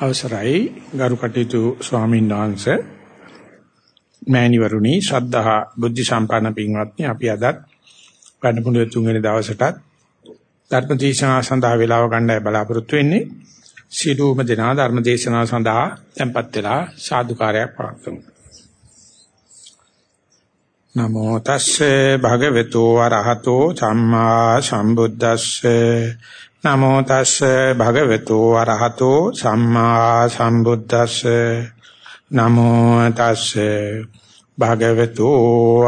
අවසරයි. ගරු කටයුතු ස්වාමීන් වහන්සේ මෑණිවරුනි ශ්‍රද්ධා බුද්ධ සම්පන්න පින්වත්නි අපි අදත් වැඩමුළුවේ තුන්වෙනි දවසටත් ධර්ම දේශනාව සඳහා වේලාව ගන්නයි බලාපොරොත්තු වෙන්නේ. සිළුම දෙනා ධර්ම දේශනාව සඳහා tempත් වෙලා සාදුකාරයක් පවත්වමු. නමෝ තස්සේ භගවතු වරහතෝ සම්මා සම්බුද්දස්සේ නමෝ තස්සේ භගවතු අරහතෝ සම්මා සම්බුද්දස්සේ. නමෝ තස්සේ භගවතු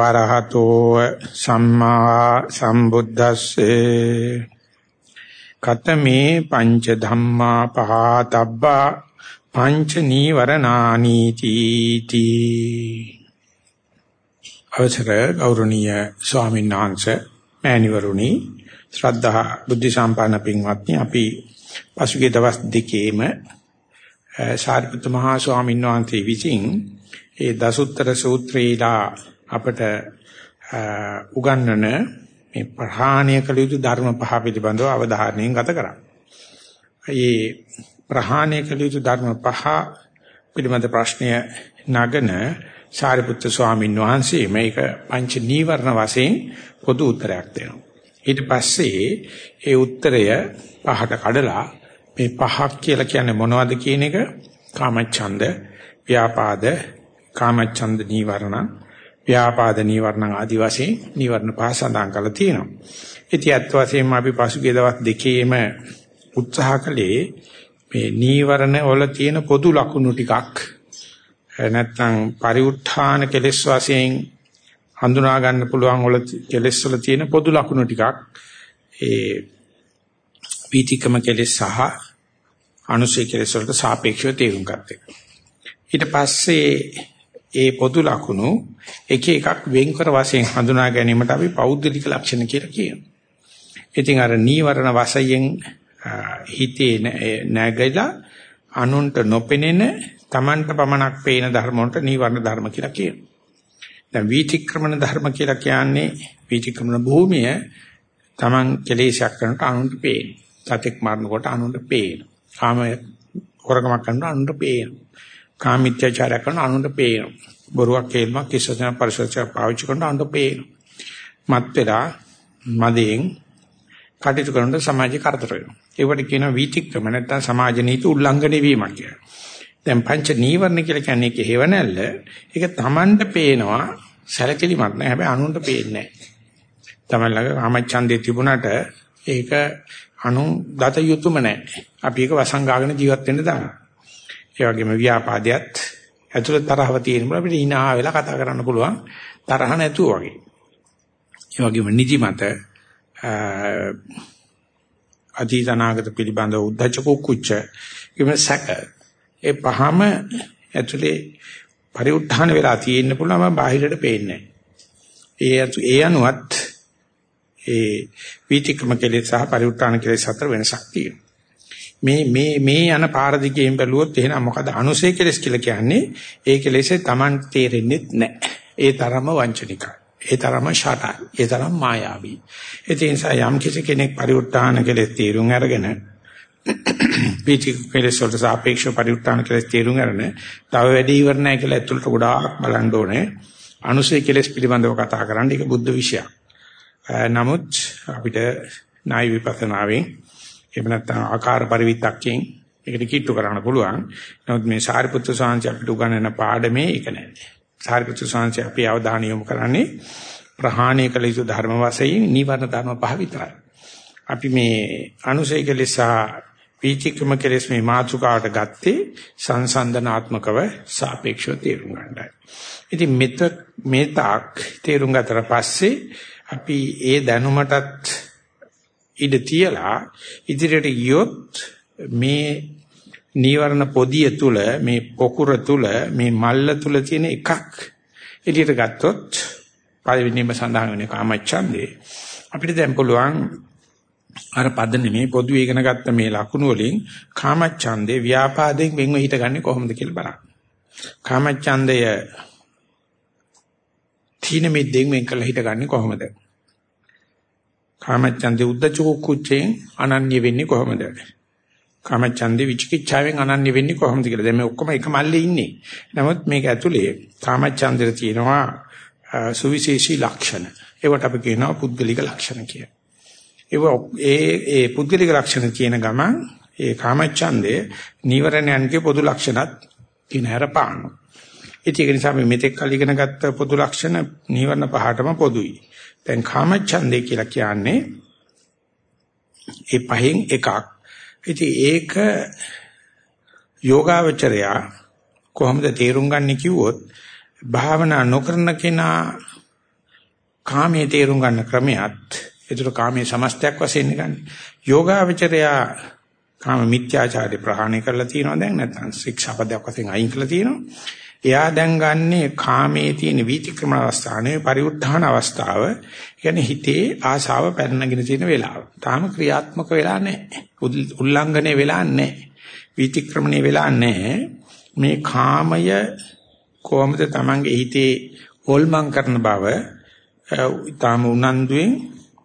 අරහතෝ සම්මා සම්බුද්දස්සේ. කතමේ පංච ධම්මා පහතබ්බා පංච නීවරණානි තීති. අවසර ගෞරවනීය ස්වාමීන් වහන්සේ මෑණිවරුනි ශ්‍රද්ධා බුද්ධ සම්පන්න පින්වත්නි අපි පසුගිය දවස් දෙකේම සාරිපුත්ත මහා ස්වාමීන් වහන්සේ විසින් ඒ දසුත්තර සූත්‍රයලා අපට උගන්වන මේ ප්‍රහාණය කළ යුතු ධර්ම පහ පිළිබඳව අවධානයෙන් ගත කරා. මේ ප්‍රහාණය කළ යුතු ධර්ම පහ පිළිබඳ ප්‍රශ්නය නගන සාරිපුත්‍ර ස්වාමීන් වහන්සේ මේක පංච නීවරණ වශයෙන් පොදු උත්තරයක් දෙනවා. ඊට පස්සේ ඒ උත්තරය පහට කඩලා මේ පහක් කියලා කියන්නේ මොනවද කියන එක කාමච්ඡන්ද ව්‍යාපාද කාමච්ඡන්ද නීවරණ ව්‍යාපාද නීවරණ ආදි වශයෙන් නීවරණ පහ සඳහන් කරලා තියෙනවා. ඉතින් අත් වශයෙන්ම අපි පසුගිය දවස් දෙකේම උත්සාහ කළේ මේ නීවරණ වල තියෙන පොදු ලක්ෂණ ටිකක් නැත්නම් පරිඋත්ථාන කෙලෙස් වශයෙන් හඳුනා ගන්න පුළුවන් වල කෙලෙස් වල තියෙන පොදු ලක්ෂණ ටිකක් ඒ පීතිකම කෙලෙස් සහ අනුසය කෙලෙස් වලට සාපේක්ෂව තේරුම් ගන්න එක. ඊට පස්සේ ඒ පොදු ලක්ෂණ එක එකක් වෙන්කර වශයෙන් හඳුනා ගැනීමට අපි පෞද්ගලික ලක්ෂණ කියලා කියනවා. ඉතින් අර නීවරණ වශයෙන් හිතේ නැගලා අනුන්ට නොපෙනෙන Tamanට පමණක් පේන ධර්ම වලට නීවරණ ධර්ම කියලා කියනවා. දැන් වීතික්‍රමන ධර්ම කියලා කියන්නේ වීතික්‍රමන භූමිය Taman කෙලේශයක් කරනට අනුන්ට පේන. සතෙක් මරනකොට අනුන්ට පේන. කාම හොරකමක් කරනට අනුන්ට පේන. කාමීත්‍යචාරය කරන අනුන්ට පේන. බොරුවක් කේල්මක් කිස්සන පරිසරයක් පාවිච්චි කරන අනුන්ට පේන. මත් වෙලා මදයෙන් කටයුතු කරනට සමාජය කරදර වෙනවා. ඒවට කියනවා වීතික්‍රම නැත්නම් සමාජ නීති උල්ලංඝනය වීමක් කියලා. දැන් පංච නීවරණ කියලා කියන්නේ ඒකේ හේවණල්ල. ඒක Tamanට පේනවා සැලකිලිමත් නෑ. හැබැයි අනුන්ට පේන්නේ නෑ. Taman ළඟ කාමච්ඡන්දේ තිබුණාට ඒක අනු දත යුතුයම නෑ. අපි ඒක වසංගාගෙන ජීවත් වෙන්න දානවා. ඒ වගේම ව්‍යාපාදයට ඇතුළත තරහව තියෙන බල අපිට hina වෙලා කතා කරන්න පුළුවන්. තරහ නැතුව වගේ. ඒ වගේම නිදිමත අතීතනාගත පිළිබඳ උද්දච්ච කුච්ච කිව්ව සැක ඒ පහම ඇතුලේ පරිඋත්ථාන වෙලා තියෙන්න පුළුවන් බාහිරට පේන්නේ ඒ ඒ අනුවත් ඒ වීතික්‍රම කෙලෙස් සහ පරිඋත්ථාන කෙලෙස් අතර වෙනසක් තියෙනවා. මේ මේ මේ යන පාර දිගේම බැලුවොත් එහෙනම් මොකද අනුසය කෙලෙස් කියලා කියන්නේ? ඒ කෙලෙසේ Taman තේරෙන්නේ නැහැ. ඒ තරම වංචනිකයි. ඒ තරම ෂටයි. ඒ තරම් මායාවී. ඒ නිසා යම් කෙනෙක් පරිඋත්ථාන කෙලෙස් තීරුම් අරගෙන පීචි කෙලෙස් වලට සාපේක්ෂව පරිඋත්තාන කෙලෙස් තේරුම් ගන්න. තව වැඩි ඉවර නැහැ කියලා ඇතුළට ගොඩාක් බලන්න ඕනේ. අනුසය කෙලෙස් පිළිබඳව කතා කරන්න ඒක බුද්ධ විෂයක්. නමුත් අපිට ණය විපස්සනාවෙන් එහෙම නැත්නම් ආකාර පරිවිතක්යෙන් ඒකට කිට්ටු කරන්න පුළුවන්. නමුත් මේ සාරිපුත්‍ර සාංශය අපිට උගන්වන පාඩමේ ඒක නැහැ. සාරිපුත්‍ර සාංශය අපි අවධානය යොමු කරන්නේ ප්‍රහාණය කළ යුතු ධර්ම වශයෙන් නිවර්ණ ධර්ම පහ විතරයි. අපි මේ අනුසය කෙලෙස් සහ පීචිකම කෙලෙස් මේ මාතුකාවට ගත්තේ සංසන්දනාත්මකව සාපේක්ෂව තේරුම් ගන්නයි. ඉතින් මෙත මේ තාක් තේරුම් ගතට පස්සේ අපි ඒ දැනුමටත් ඉඩ තියලා ඉදිරියට ගියොත් මේ නීවරණ පොදිය තුල මේ පොකුර තුල මේ මල්ල තුල තියෙන එකක් එළියට ගත්තොත් පළවෙනිම සඳහන් වෙන කාමච්ඡන්දේ අපිට දැන් පුළුවන් අර පද නෙමේ පොදු ඉගෙන ගත්ත මේ ලකුණු වලින් කාමච්ඡන්දේ ව්‍යාපාදයෙන් වෙන්ව හිටගන්නේ කොහොමද කියලා බලන්න. කාමච්ඡන්දය තීන මිද්දෙන් වෙන් කළ හිටගන්නේ කොහොමද? කාමච්ඡන්දේ උද්දච්ච කුච්චෙන් අනන්‍ය වෙන්නේ කොහොමද? කාමච්ඡන්දේ විචිකිච්ඡාවෙන් අනන්‍ය වෙන්නේ කොහොමද කියලා. දැන් මේ ඔක්කොම එක මල්ලේ ඉන්නේ. නමුත් මේක ඇතුලේ කාමච්ඡන්දේ තියෙනවා සුවිශේෂී ලක්ෂණ. ඒවට අපි කියනවා පුද්ගලික ලක්ෂණ කියලා. ඒ ඒ පුද්ගලික ලක්ෂණ කියන ගමන් ඒ කාමච්ඡන්දේ නීවරණයන්ගේ පොදු ලක්ෂණත් කියන හැරපාන. ඒක නිසා මේ මෙතෙක් කල් ඉගෙන ගත්ත පොදු ලක්ෂණ නීවරණ පහටම පොදුයි. දැන් කාමච්ඡන්දේ කියලා කියන්නේ ඒ පහෙන් එකක්. ඉතින් ඒක යෝගාවචරයා කොහොමද තේරුම් ගන්න කිව්වොත් භාවනා නොකරන කෙනා කාමයේ තේරුම් ගන්න ක්‍රමයක් ඒතර කාමයේ සමස්තයක් වශයෙන් ගන්න. යෝගාවචරයා කාම මිත්‍යාචාරය ප්‍රහාණය කරලා තියෙනවා දැන් නැත්නම් ශික්ෂාපදයක් වශයෙන් අයින් කරලා තියෙනවා. එයා දැන් ගන්නේ කාමයේ තියෙන වීතික්‍රම අවස්ථාවේ පරිඋත්ථාන අවස්ථාව. කියන්නේ හිතේ ආශාව පැනනගෙන තියෙන වෙලාව. තාම ක්‍රියාත්මක වෙලා නැහැ. උල්ලංඝනය වෙලා නැහැ. වීතික්‍රමණය වෙලා නැහැ. මේ කාමය කොහොමද Tamange හිතේ හොල්මන් කරන බව ඊටාම උනන්දුවෙන්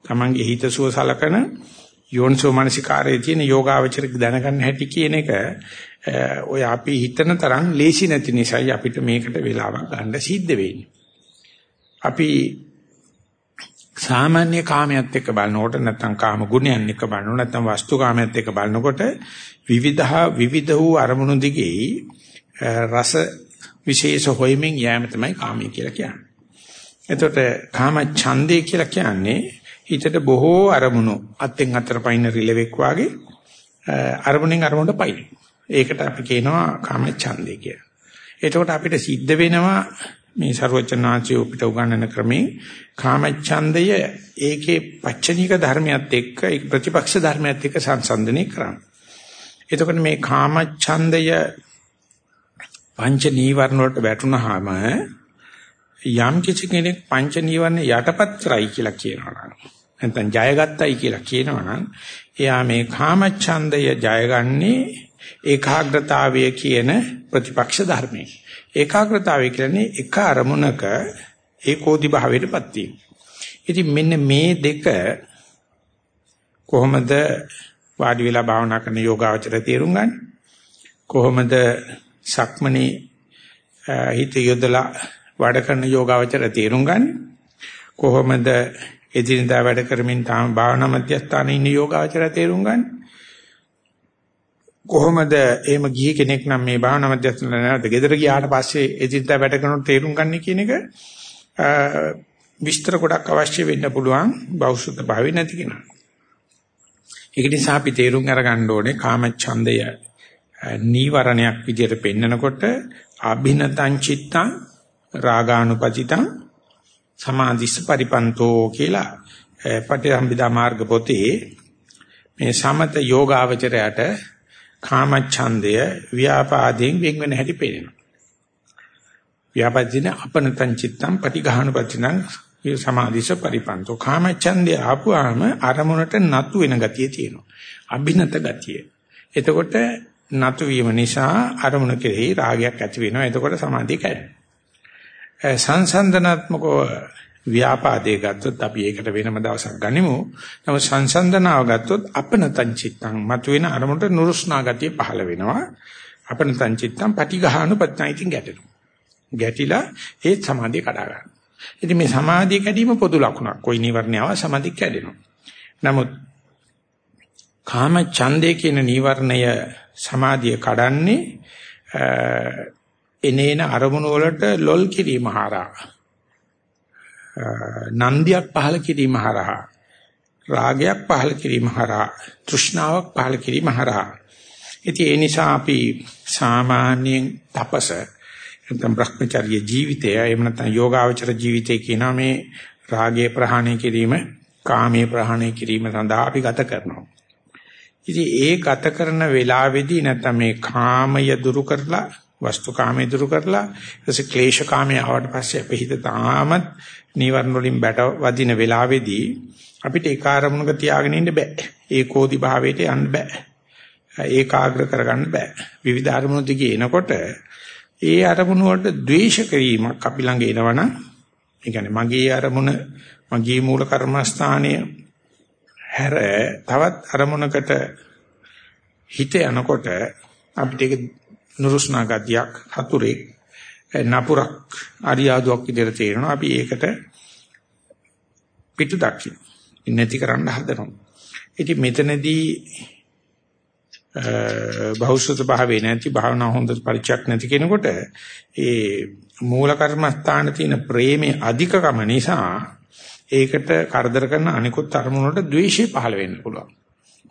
Tamange හිත සුව සලකන යෝනිසෝ මනසිකාරයේ තියෙන යෝගාවචරික දැනගන්න හැටි කියන එක ඔය අපි හිතන තරම් ලේසි නැති නිසායි අපිට මේකට වෙලාවක් ගන්න සිද්ධ වෙන්නේ. අපි සාමාන්‍ය කාමයට එක්ක බලනකොට නැත්නම් කාම ගුණයන් එක්ක බලනකොට නැත්නම් වස්තු කාමයට එක්ක බලනකොට විවිධ විවිධ වූ අරමුණු දිගේ රස විශේෂ හොයමින් යෑම තමයි කාමී කියලා කියන්නේ. එතකොට කාම ඡන්දේ කියලා කියන්නේ හිතට බොහෝ අරමුණු අත්ෙන් අතර පයින් රිලෙවෙක් වාගේ අරමුණෙන් අරමුණට පයින්. ඒකට අපි කියනවා කාම ඡන්දේ කියලා. එතකොට අපිට සිද්ධ වෙනවා මේ ਸਰවචනාචිය අපිට උගන්වන ක්‍රමේ කාමච්ඡන්දය ඒකේ පච්චනික ධර්මයත් එක්ක ඒක ප්‍රතිපක්ෂ ධර්මයත් එක්ක සංසන්දනය කරන්න. එතකොට මේ කාමච්ඡන්දය පංච නීවරණ වලට වැටුනහම යම් කිසි කෙනෙක් පංච නීවරණ යටපත් කරයි කියලා කියනවා නැත්නම් ජයගත්තයි කියලා කියනවා එයා මේ කාමච්ඡන්දය ජයගන්නේ ඒකාග්‍රතාවය කියන ප්‍රතිපක්ෂ ධර්මයේ. ඒකාග්‍රතාවය කියන්නේ එක අරමුණක ඒකෝදි භාවයටපත් වීම. ඉතින් මෙන්න මේ දෙක කොහොමද වාඩි වෙලා භාවනා කරන යෝගාවචර තේරුම් ගන්න? කොහොමද සක්මණේ හිත යොදලා වැඩ කරන යෝගාවචර තේරුම් ගන්න? කොහොමද එදිනදා වැඩ කරමින් තාම භාවනා මධ්‍යස්ථානයේ ඉන්න යෝගාවචර තේරුම් ගන්න? කොහොමද එහෙම ගිහි කෙනෙක් නම් මේ භාවනා මධ්‍යස්ථාන නැවත ගෙදර ගියාට පස්සේ එදිනදා වැඩ කරනකොට තේරුම් ගන්න කියන එක විස්තර ගොඩක් අවශ්‍ය වෙන්න පුළුවන් බෞද්ධ භාවය නැති කෙනා. ඒක නිසා අපි තේරුම් අරගන්න ඕනේ කාමච්ඡන්දය නීවරණයක් විදියට පෙන්නකොට අභිනතං චිත්තං රාගානුපතිතං සමාධිස්ස පරිපන්තෝ කියලා පටිසම්භිදා මාර්ග පොතේ මේ සමත යෝගාවචරයට කාමච්ඡන්දය ව්‍යාපාදයෙන් වෙන් වෙන හැටි පේනවා. ව්‍යාපාදින අපනතං චිත්තං පටිඝානුපතිනං සමාධිස පරිපන්තෝ කාමච්ඡන්දය ආපුවාම අරමුණට නතු වෙන ගතිය තියෙනවා. අභිනත ගතිය. එතකොට නතු වීම නිසා අරමුණ කෙරෙහි රාගයක් ඇති වෙනවා. එතකොට සමාධිය කැඩෙනවා. සංසන්දනාත්මකව ව්‍යාපාදේ ගත්තොත් අපි ඒකට වෙනම දවසක් ගනිමු. නමුත් සංසන්දනාව ගත්තොත් අපනතං චිත්තං මතුවෙන අරමුණට නුරුස්නා ගතිය පහළ වෙනවා. අපනතං චිත්තං පටිඝානුපත්නයිතින් ගැටෙනවා. ගැටිලා ඒ සමාධිය කඩා ගන්නවා. ඉතින් මේ සමාධිය කැඩීම පොදු ලක්ෂණක්. કોઈ නිවර්ණයව සමාධිය කැඩෙනවා. නමුත් කාම ඡන්දේ කියන නිවර්ණය සමාධිය කඩන්නේ එනේන අරමුණු වලට ලොල් කිරීම හරහා නන්දියක් පහල කිරීම හරහා රාගයක් පහල කිරීම හරහා තෘෂ්ණාවක් පහල කිරීම හරහා. ඉතින් ඒ නිසා අපි සාමාන්‍යයෙන් තපස නැත්නම් භ්‍රමචර්ය ජීවිතය එහෙම නැත්නම් යෝගාවචර ජීවිතය කියන මේ රාගය ප්‍රහාණය කිරීම කාමයේ ප්‍රහාණය කිරීම සඳහා අපි ගත කරනවා. ඉතින් ඒ ගත කරන වෙලාවේදී නැත්නම් මේ කාමය දුරු කරලා වස්තු කාමය දුරු කරලා ඊටසේ ක්ලේශ කාමය ආවට පස්සේ අපේ හිත තාමත් නීවරණ වලින් බැට වදින වෙලාවේදී අපිට ඒ කාර්මුණක තියාගෙන ඉන්න බෑ. ඒකෝදි භාවයට යන්න බෑ. ඒකාග්‍ර කරගන්න බෑ. විවිධ අරමුණු දිගේ එනකොට ඒ අරමුණු වලට ද්වේෂ කිරීමක් අපි ළඟ එනවනම් ඒ කියන්නේ මගේ අරමුණ මගේ මූල කර්මස්ථානය හැර තවත් අරමුණකට හිත යනකොට අපිට ඒක නුරුස්නා ගතියක් හතුරේ නපුරක් අරියාදුවක් විදිහට තේරෙනවා. අපි ඒකට පිටු දක්ෂින. නැති කරන්න හදනවා. ඉතින් මෙතනදී බහුසුත භාවේ නැති භාවනා හොඳ පරිචයක් නැති කෙනෙකුට ඒ මූල කර්මස්ථාන තියෙන ප්‍රේමයේ අධිකකම නිසා ඒකට කරදර කරන අනිකුත් අරමුණු වලට ද්වේෂය පහළ වෙන්න පුළුවන්.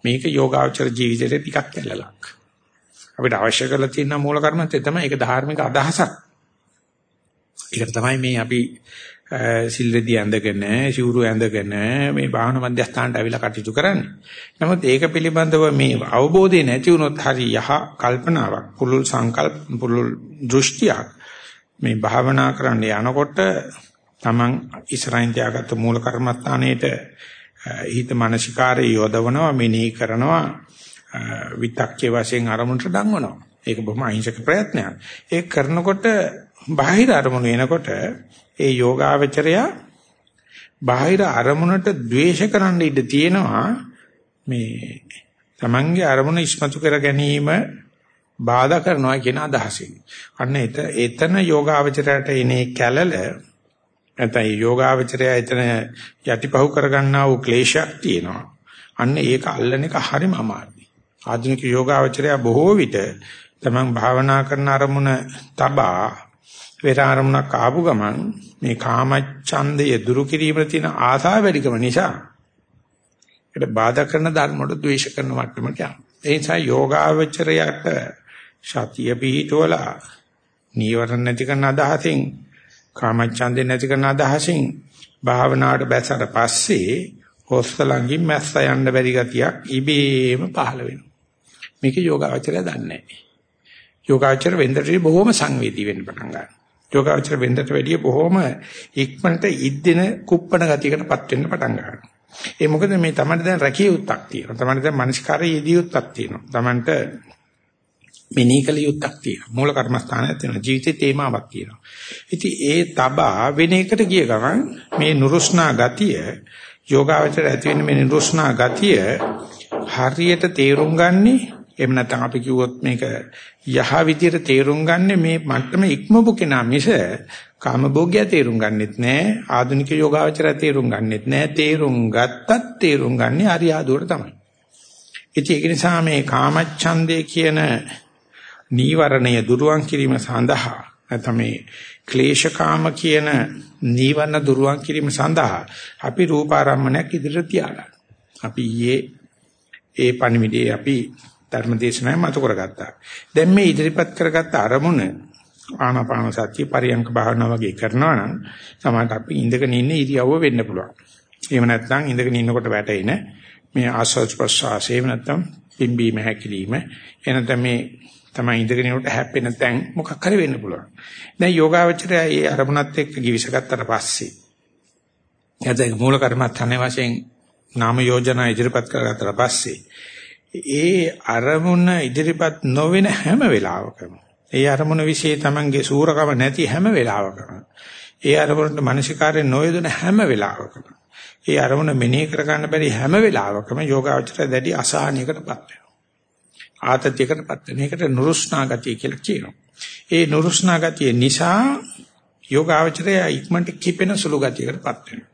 මේක යෝගාචර ජීවිතේට ටිකක් ඇලලක්. අපිට අවශ්‍ය කරලා තියෙන මූල කර්මත්තේ තමයි ඒක ධාර්මික අදහසක්. ඒක තමයි මේ අපි සිල්රෙදි ඇඳගෙන සිවුරු ඇඳගෙන මේ භාවන මධ්‍යස්ථානට අවිලා කටයුතු කරන්නේ. නමුත් ඒක පිළිබඳව මේ අවබෝධය නැති වුණොත් හරි යහ කල්පනාවක් පුලුල් සංකල්ප පුලුල් දෘෂ්ටියක් මේ භාවනා කරන්න යනකොට Taman ඉස්සරහින් තියාගත්ත මූල කර්මස්ථානයේට හිත මානසිකාරය යොදවනවා මෙනෙහි කරනවා විතක්කේ වශයෙන් අරමුණට දඟවනවා. ඒක බොහොම අහිංසක ප්‍රයත්නයක්. ඒක කරනකොට බාහිර අරමුණු එනකොට ඒ යෝගාවචරය බාහිර අරමුණට ද්වේෂ කරන්න ඉඩ තියෙනවා මේ තමන්ගේ අරමුණ ඉස්මතු කර ගැනීම බාධා කරනවා කියන අදහසින්. අන්න එතන යෝගාවචරයට එනේ කැළල නැත්නම් යෝගාවචරය එතන යටිපහුව කරගන්නා වූ ක්ලේශයක් තියෙනවා. අන්න ඒක අල්ලන එක හරිම අමාරුයි. ආධුනික යෝගාවචරය බොහෝ විට තමන් භාවනා කරන අරමුණ තබා වෙර ආරමුණක් ආපු ගමන් මේ කාමච්ඡන්දය දුරු කිරීමේ තියෙන ආසාව වැඩිකම නිසා ඒකට බාධා කරන ධර්ම වලට ද්වේෂ කරන මට්ටමට යනවා. ඒ නිසා යෝගාවචරයට සතිය පිහිටවලා නීවරණ නැති කරන අදහසින් කාමච්ඡන්දේ නැති කරන අදහසින් භාවනාවට බැසට පස්සේ හොස්සලංගින් මැස්ස යන්න බැරි ගතියක් ඉබේම පහළ වෙනවා. මේක යෝගාවචරය දන්නේ නැහැ. යෝගාචර වෙන්දට බොහොම සංවේදී වෙන්න පටන් ගන්නවා. යෝගාචර වෙන්දට වැඩිය බොහොම ඉක්මනට ඉද්දෙන කුප්පණ ගතියකටපත් වෙන්න පටන් ගන්නවා. ඒ මොකද මේ තමයි දැන් රැකිය යුත්තක් තියෙනවා. තමයි දැන් මනස්කාරයේ යෙදිය යුත්තක් තියෙනවා. තමන්ට මෙනීකල යුත්තක් තියෙනවා. මූල කර්මස්ථානයක් තියෙනවා. ජීවිතේ තේමාවක් තියෙනවා. ඉතින් ඒ තබා වෙන එකට ගිය ගමන් මේ නුරුස්නා ගතිය යෝගාචර ඇති වෙන මේ නුරුස්නා ගතිය හරියට තේරුම් ගන්නේ එහෙම නැත්නම් අපි කිව්වොත් මේක යහ විදියට තේරුම් ගන්න මේ මට්ටම ඉක්මවපු කෙනා මිස කාමභෝග්‍ය තේරුම් ගන්නෙත් නෑ ආධුනික යෝගාවචරය තේරුම් ගන්නෙත් නෑ තේරුම් ගත්තත් තේරුම් ගන්නේ අරියාදුවට තමයි ඉතින් ඒක නිසා මේ කාමච්ඡන්දේ කියන නීවරණය දුරුවන් කිරීම සඳහා නැත්නම් මේ ක්ලේශකාම කියන නීවරණ දුරුවන් කිරීම සඳහා අපි රූපාරම්මණයක් ඉදිරියට තියාගන්න. අපි ඊයේ ඒ පණිවිඩේ අපි ධර්මදේශනාවේ මතු කරගත්තා. දැන් මේ ඉදිරිපත් කරගත්ත අරමුණ ආනාපාන සතිය පරියංක භාවනා වගේ කරනවා නම් සමහරට අපි ඉඳගෙන ඉන්න ඉරියව්ව වෙන්න පුළුවන්. එහෙම නැත්නම් ඉඳගෙන ඉන්නකොට වැටෙන මේ ආස්වාද ප්‍රසආස එහෙම නැත්නම් පිම්බීම හැකිලිම එනතම මේ තමයි ඉඳගෙන ඉන්නකොට හැප්පෙන තැන් මොකක් හරි වෙන්න පුළුවන්. දැන් යෝගාවචරය ඒ අරමුණත් එක්ක givisගත්තට පස්සේ එතන මූල කර්මස්ථානයේ වශයෙන් නාම යෝජනා ඉදිරිපත් කරගත්තට පස්සේ ඒ අරමුණ ඉදිරිපත් නොවන හැම වෙලාවකම ඒ අරමුණ વિશે තමන්ගේ සූරකම නැති හැම වෙලාවකම ඒ අරමුණට මානසිකාරය නොයදෙන හැම වෙලාවකම ඒ අරමුණ මෙනෙහි කර ගන්න බැරි හැම වෙලාවකම යෝගාචර දැඩි අසහනයකටපත් වෙනවා. ආතතියකටපත් වෙන එකට නුරුස්නා ගතිය කියලා කියනවා. ඒ නුරුස්නා ගතිය නිසා යෝගාචරය ඉක්මනට කිපෙන සුළු ගතියකටපත් වෙනවා.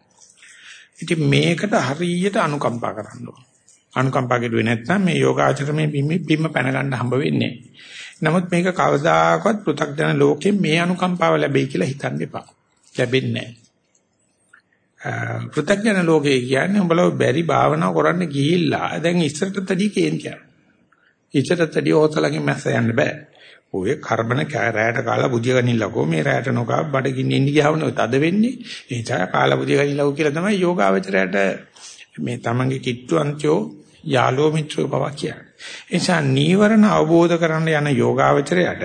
ඉතින් මේකට හරියට අනුකම්පා කරන්න ඕන. අනුකම්පා කෙරුවේ නැත්නම් මේ යෝගාචරමේ බිම්ම පැන ගන්න හම්බ වෙන්නේ නමුත් මේක කවදාකවත් පෘථග්ජන ලෝකෙ මේ අනුකම්පාව ලැබෙයි කියලා හිතන්න එපා. ලැබෙන්නේ නැහැ. පෘථග්ජන ලෝකේ කියන්නේ උඹලව බැරි භාවනා කරන්න ගිහිල්ලා දැන් ඉස්සරටත් වැඩි කේන්තියක්. ඉස්සරටත් වැඩි ඕතලකින් මැස්ස යන්න බෑ. ඔය කරබන රැයට කාලා බුදිය ගනින්නකෝ මේ රැයට නොකා බඩගින්න ඉන්න ගියාම ඔය තද වෙන්නේ. ඒ නිසා කාලා බුදිය ගනින්නකෝ කියලා තමයි යෝගාවචරයට මේ තමන්ගේ කිට්ටුවන්තයෝ යාලෝ මිත්‍රෝ බව කියන්නේ. ඒ නිසා නීවරණ අවබෝධ කරන්න යන යෝගාවචරයට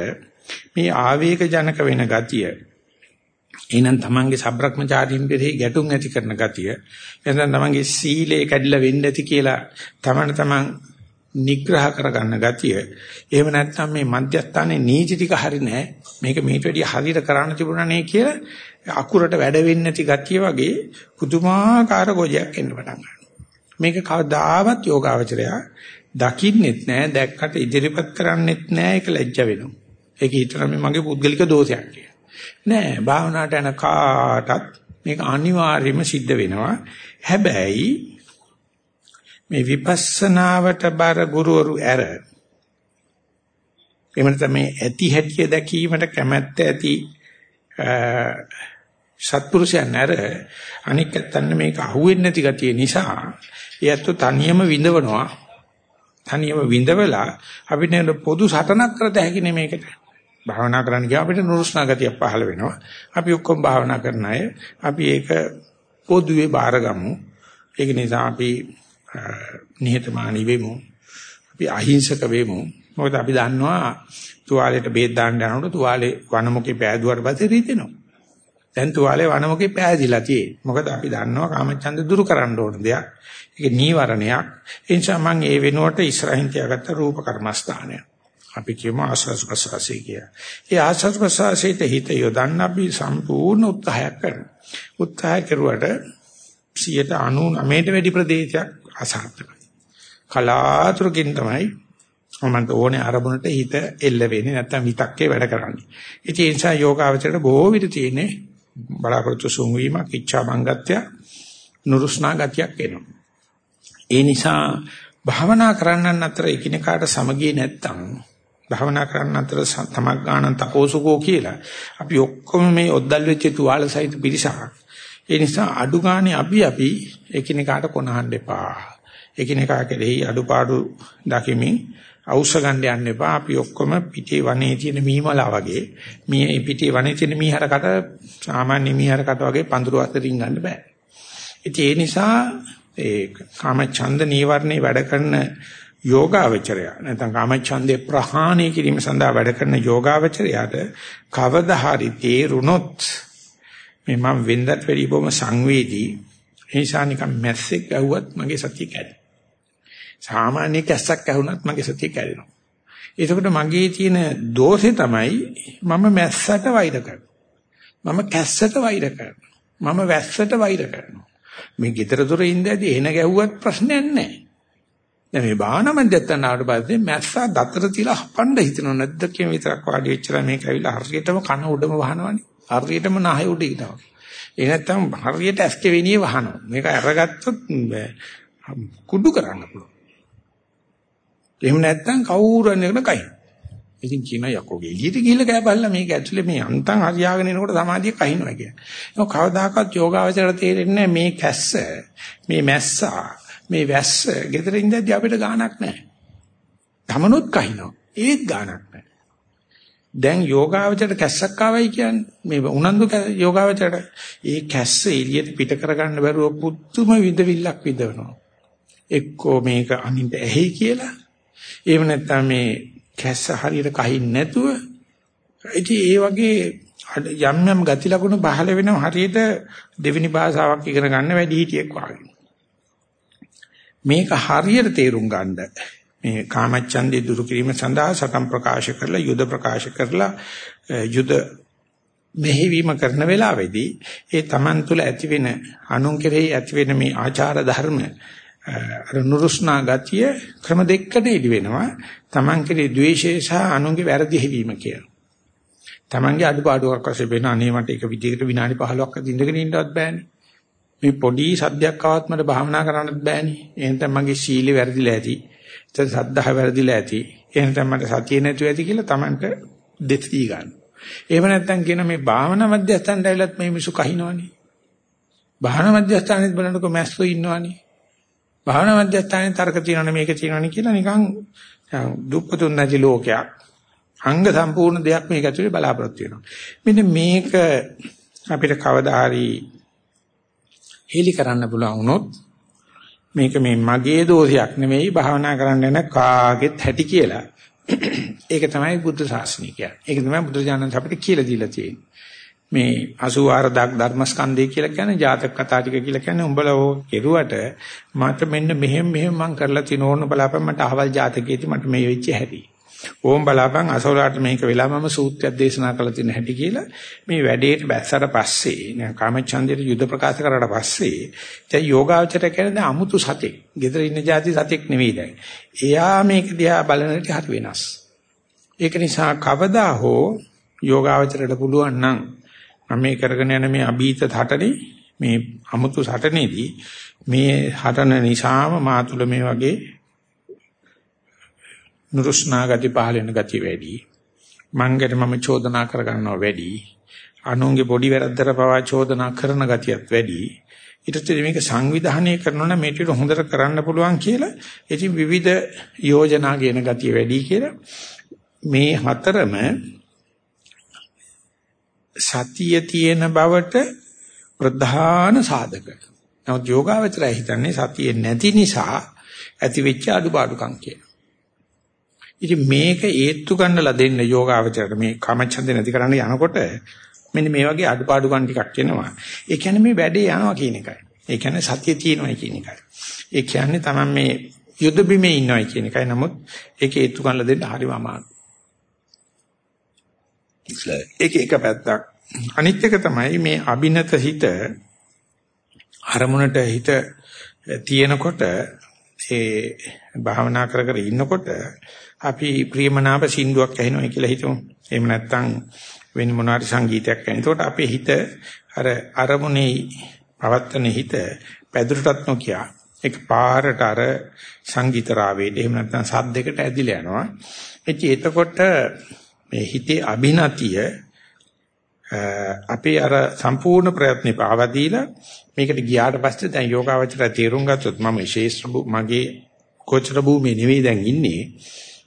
මේ ආවේග ජනක වෙන ගතිය එහෙනම් තමන්ගේ සබ්‍රක්‍මචාරීන් පෙරෙහි ගැටුම් ඇති කරන ගතිය එහෙනම් තමන්ගේ සීලේ කැඩිලා වෙන්නේ නැති කියලා තමන් තමන් නිග්‍රහ කරගන්න ගතිය එහෙම නැත්නම් මේ මධ්‍යස්ථානයේ නීති ටික හරි නැහැ මේක මේට වැඩිය හරියට කරන්න තිබුණා නේ කියලා අකුරට වැඩ වෙන්නේ නැති ගතිය වගේ පුදුමාකාර ගොජයක් එන්න පටන් ගන්නවා මේක කවදාවත් යෝගාවචරය දකින්නෙත් නැහැ දැක්කට ඉදිරිපත් කරන්නෙත් නැහැ ඒක ලැජ්ජ වෙනවා. ඒක හිතන මගේ පුද්ගලික දෝෂයක් කියලා. නෑ භාවනාවට යන කාටත් මේක අනිවාර්යයෙන්ම සිද්ධ වෙනවා. හැබැයි මේ විපස්සනාවට බර ගුරුවරු ඇර එහෙම නැත්නම් මේ ඇති හැටිය දැකීමට කැමැත්ත ඇති සත්පුරුෂයන් නැර අනික් ඇත්තන්න මේක අහුවෙන්නේ නැති ගතිය නිසා එයත් තනියම විඳවනවා. තනියම විඳවලා අපිට පොදු සටනක් කරත හැකි නෙමේකට භාවනා කරන්න ගියා අපිට නුරුස්නා ගතියක් පහළ වෙනවා. අපි ඔක්කොම භාවනා කරන අය. අපි ඒක පොදුවේ බාරගමු. ඒක නිසා අපි නිහතමානී වෙමු. අපි අහිංසක වෙමු. මොකද අපි දන්නවා තුවාලෙට බේත් දාන්න යනකොට තුවාලේ වනමුකේ පෑදුවාට පස්සේ රිදෙනවා. දැන් තුවාලේ වනමුකේ පෑදිලා තියෙන්නේ. මොකද අපි දන්නවා කාමචන්ද දුරු කරන්න ඕන දෙයක්. ඒක නීවරණයක්. ඒ නිසා මම ඒ වෙනුවට ඉස්සරහින් තියාගත්ත රූප කර්මස්ථානය. අපි කියමු ආස්වාස් ප්‍රසවාසය කියලා. ඒ ආස්වාස් ප්‍රසවාසයට හිත යොදන්න අපි සම්පූර්ණ උත්සාහයක් කරනවා. උත්සාහ කරුවට 99ට වැඩි ප්‍රදේශයක් අසාර්ථකයි. කලාතුරකින් තමයි මමන්ට ඕනේ අරමුණට හිත එල්ල වෙන්නේ නැත්තම් විතක්කේ වැඩ කරන්නේ. ඉතින් ඒ නිසා යෝගාවචරයට බොහෝ විට තියෙන්නේ බලාපොරොත්තු සුන් වීමක්, ඉච්ඡා බංගත්‍ය, නුරුස්නා ගතියක් එනවා. ඒ නිසා භාවනා කරන්නන් අතර එකිනෙකාට සමගිය නැත්තම් භාවනා කරන්න අතර තමක් ගානන් තපෝසුකෝ කියලා අපි ඔක්කොම මේ ඔද්දල් වෙච්ච තුවාල සහිත පිරිසක්. ඒ නිසා අඩු ගානේ අපි අපි එකිනෙකාට කොනහන්න එපා. එකිනෙකා කෙරෙහි අඩුපාඩු දකිමින් අවශ්‍ය ගන්න යන්න එපා. අපි ඔක්කොම පිටේ වනේ තියෙන මීමලා වගේ මේ පිටේ වනේ තියෙන මීහරකට සාමාන්‍ය මීහරකට වගේ පඳුරු අතරින් ගන්න බෑ. ඉතින් ඒ නිසා ඒ කාම ඡන්ද නීවරණේ වැඩ කරන යෝගාවචරය නැත්නම් කාම ඡන්දේ ප්‍රහාණය කිරීම සඳහා වැඩ කරන යෝගාවචරයට කවදා හරි තේරුනොත් මේ මම වෙනදත් වැඩි බොම සංවේදී ඒ නිසා නිකන් මැස්සෙක් ඇහුවත් මගේ සතිය කැඩේ. සාමාන්‍ය කැස්සක් ඇහුණත් මගේ සතිය කැඩෙනවා. එතකොට මගේ තියෙන දෝෂේ තමයි මම මැස්සට වෛර කරනවා. මම කැස්සට වෛර කරනවා. මම වැස්සට වෛර කරනවා. මේ ගෙදර දොර ඉඳදී එන ගැහුවත් ප්‍රශ්නයක් නැහැ. දැන් මේ බාහන මැදයන් ආවට පස්සේ මැස්සා දතර තියලා හපන්න හිතනව නැද්ද කියන විතරක් වාඩි වෙච්චලා මේක ඇවිල්ලා හරියටම කන උඩම වහනවනේ. හරියටම නහය උඩ ඉනවා. ඒ නැත්තම් හරියට ඇස්කේ වෙනියේ වහනවා. මේක අරගත්තොත් කුඩු කරන්න පුළුවන්. එහෙම නැත්නම් කවුරුන් එකට කයි. ඉතින් කියන යකෝගේ එළියට ගිහිල්ලා කෑපල්ලා මේක ඇතුලේ මේ අන්තං හරියාගෙන එනකොට සමාධිය කහිනවා කියන්නේ. ඒක කවදාකවත් යෝගාවචරයට තේරෙන්නේ මේ කැස්ස, මේ මැස්සා, මේ වැස්ස ගෙදර ඉඳද්දි අපිට ගාණක් නැහැ. තමනුත් කහිනවා. ඒත් ගාණක් නැහැ. දැන් යෝගාවචරයට කැස්සක් ආවයි කියන්නේ මේ උනන්දු යෝගාවචරයට ඒ කැස්ස එළියට පිට කරගන්න බැරුව පුදුම විඳවිල්ලක් විඳවනවා. එක්කෝ මේක අනිත් ඇහි කියලා එහෙම නැත්නම් මේ කැස්ස හරියට කහින් නැතුව ඉතින් ඒ වගේ යම් යම් ගති ලක්ෂණ පහළ වෙනවා හරියට දෙවෙනි භාෂාවක් ඉගෙන ගන්න වැඩි හිටියෙක් වගේ. මේක හරියට තේරුම් ගන්න මේ කාමච්ඡන්දේ දුරු කිරීම සඳහා සතම් ප්‍රකාශ කරලා යුද ප්‍රකාශ කරලා යුද මෙහෙවීම කරන වෙලාවේදී ඒ Taman තුල ඇතිවෙන අනුන් කෙරෙහි ඇතිවෙන මේ ආචාර ධර්ම අර නුරුස්නා ගතිය ක්‍රම දෙකකට ඉදි වෙනවා. Taman කෙරේ ද්වේෂය සහ අනුන්ගේ වැරදි හැවීම කියලා. Tamanගේ අඩුපාඩුවක් වශයෙන් වෙන අනේ මට එක විදිහකට විනාඩි 15ක් අද ඉඳගෙන ඉන්නවත් බෑනේ. මේ පොඩි සද්දයක් ආවත් මට භාවනා කරන්නත් බෑනේ. එහෙනම් මගේ සීලෙ වැරදිලා ඇති. එතන සද්ධා වැරදිලා ඇති. එහෙනම් මට සතිය නැතුව ඇති කියලා Tamanට දෙති ගන්න. එහෙම නැත්නම් කියන මේ භාවනා මධ්‍යස්ථානට ඇවිලත් මේ මිසු කහිනවනේ. භාවනා මධ්‍යස්ථානෙත් බලනකොට මැස්සෝ ඉන්නවනේ. භාවනා මධ්‍යස්ථානයේ තර්ක තියෙනවනේ මේක තියෙනවනේ කියලා නිකන් දුප්පතුන් නැති ලෝකයක් අංග සම්පූර්ණ දෙයක් මේක ඇතුලේ බලාපොරොත්තු වෙනවා. මෙන්න මේක අපිට කවදා හරි හේලි කරන්න පුළුවන් වුණොත් මේක මේ මගේ දෝෂයක් නෙමෙයි භාවනා කරන්න යන කාගෙත් හැටි කියලා. ඒක තමයි බුද්ධ ශාසනය කියන්නේ. ඒක තමයි බුද්ධ ඥානන් අපිට කියලා දීලා තියෙන්නේ. මේ 84000ක් ධර්මස්කන්ධය කියලා කියන්නේ ජාතක කතා ටික කියලා කියන්නේ උඹලා ඕක කෙරුවට මට මෙන්න මෙහෙම මෙහෙම මං කරලා තින ඕන බලාපන් මට අහවල් ජාතකයේදී මට මේ වෙච්ච හැටි. ඕම් බලාපන් අසෝලාට මේක වෙලා මම සූත්‍රයක් දේශනා කළ තියෙන හැටි කියලා මේ වැඩේට බැස්සට පස්සේ නෑ කාමචන්දයේ යුද ප්‍රකාශ කරලා පස්සේ දැන් යෝගාචර කියන්නේ අමුතු සතෙක්. ගෙදර ඉන්න જાති සතෙක් නෙවෙයි දැන්. එයා මේක දිහා බලන විට හරි වෙනස්. ඒක නිසා කවදා හෝ යෝගාචරයට පුළුවන් නම් මම මේ කරගෙන යන මේ අභීත හටනේ මේ අමුතු හටනේදී මේ හටන නිසාම මාතුල මේ වගේ නුරුස්නා ගති පහල වෙන ගති වැඩි. මංගට මම චෝදනා කර ගන්නවා වැඩි. අනුන්ගේ පොඩි වැරද්දට පවා චෝදනා කරන ගතියත් වැඩි. ඊට පස්සේ මේක සංවිධානය කරනවා නම් මේක හොඳට කරන්න පුළුවන් කියලා ඉතින් විවිධ යෝජනා කියන ගතිය වැඩි කියලා මේ හතරම සතිය තියෙන බවට ප්‍රධාන සාධක. නමුත් යෝගාවචරය හිතන්නේ සතිය නැති නිසා ඇතිවෙච්ච අඩුපාඩුකම් කියලා. ඉතින් මේක ඒත්තු ගන්නලා දෙන්න යෝගාවචරයට මේ කාමච්ඡන්ද නැති කරන්න යනකොට මෙන්න මේ වගේ අඩුපාඩුකම් ටිකක් එනවා. ඒ කියන්නේ මේ වැඩේ යනවා කියන එකයි. ඒ කියන්නේ සතිය තියෙනවා කියන එකයි. ඒ කියන්නේ තමයි මේ යුද බිමේ ඉන්නවයි කියන එකයි. නමුත් ඒක ඒත්තු ගන්නලා දෙන්න හරිම අමාරුයි. ඒක එක පැත්තක්. අනිත් එක තමයි මේ අබිනත හිත අරමුණට හිත තියෙනකොට ඒ භාවනා කර කර ඉන්නකොට අපි ප්‍රියමනාප සින්දුවක් ඇහෙනවා කියලා හිතමු. එහෙම නැත්නම් වෙන මොනාරි සංගීතයක් ඇහෙන. එතකොට අපේ හිත අර අරමුණේ පවත්තන හිත පැදුරටත් නොකිය ඒක පාරට අර සංගීත රාවේට එහෙම නැත්නම් සද්දයකට ඇදිලා යනවා. එතකොට මේ හිතේ අභිනතිය අපේ අර සම්පූර්ණ ප්‍රයත්නේ පාවා දීලා මේකට ගියාට පස්සේ දැන් යෝගාවචරය තේරුම් ගත්තොත් මම ශේෂ්ත්‍ර මගේ කොචර භූමියේ නෙවෙයි දැන් ඉන්නේ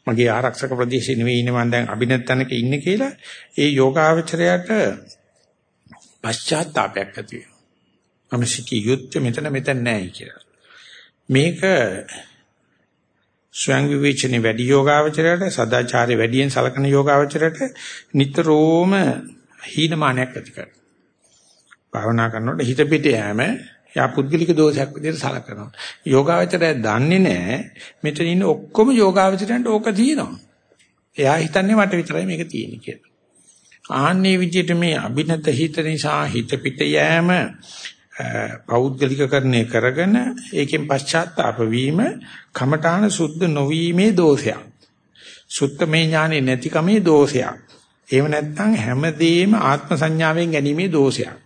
මගේ ආරක්ෂක ප්‍රදේශේ නෙවෙයි ඉන්නේ මම දැන් අභිනත්තනක ඉන්නේ කියලා ඒ යෝගාවචරයට පශ්චාත්තාවයක් ඇති වෙනවා. මම සිටි යුද්ධ මෙතන මෙතන නැහැ කියලා. මේක ස්වයං විවේචනේ වැඩි යෝගාවචරයට සදාචාරය වැඩියෙන් සලකන යෝගාවචරයට නිතරම හීනමානයක් ඇති කරනවා. භාවනා කරනකොට හිත පිට යෑම යා පුද්ගලික දෝෂයක් විදිහට සලකනවා. යෝගාවචරය දන්නේ නැහැ මෙතන ඉන්න ඔක්කොම යෝගාවචරයන්ට ඕක තියෙනවා. එයා හිතන්නේ මට විතරයි මේක තියෙන්නේ කියලා. ආන්නේ විදිහට මේ අභිනත හිත නිසා හිත පිට යෑම පෞද්ගලිකකරණය කරගෙන ඒකෙන් පශ්චාත්තාප වීම කමඨාන සුද්ධ නොවීමේ දෝෂයක්. සුත්තමේ ඥානෙ නැතිකමේ දෝෂයක්. එහෙම නැත්නම් හැමදේම ආත්ම සංඥාවෙන් ගැනීමේ දෝෂයක්.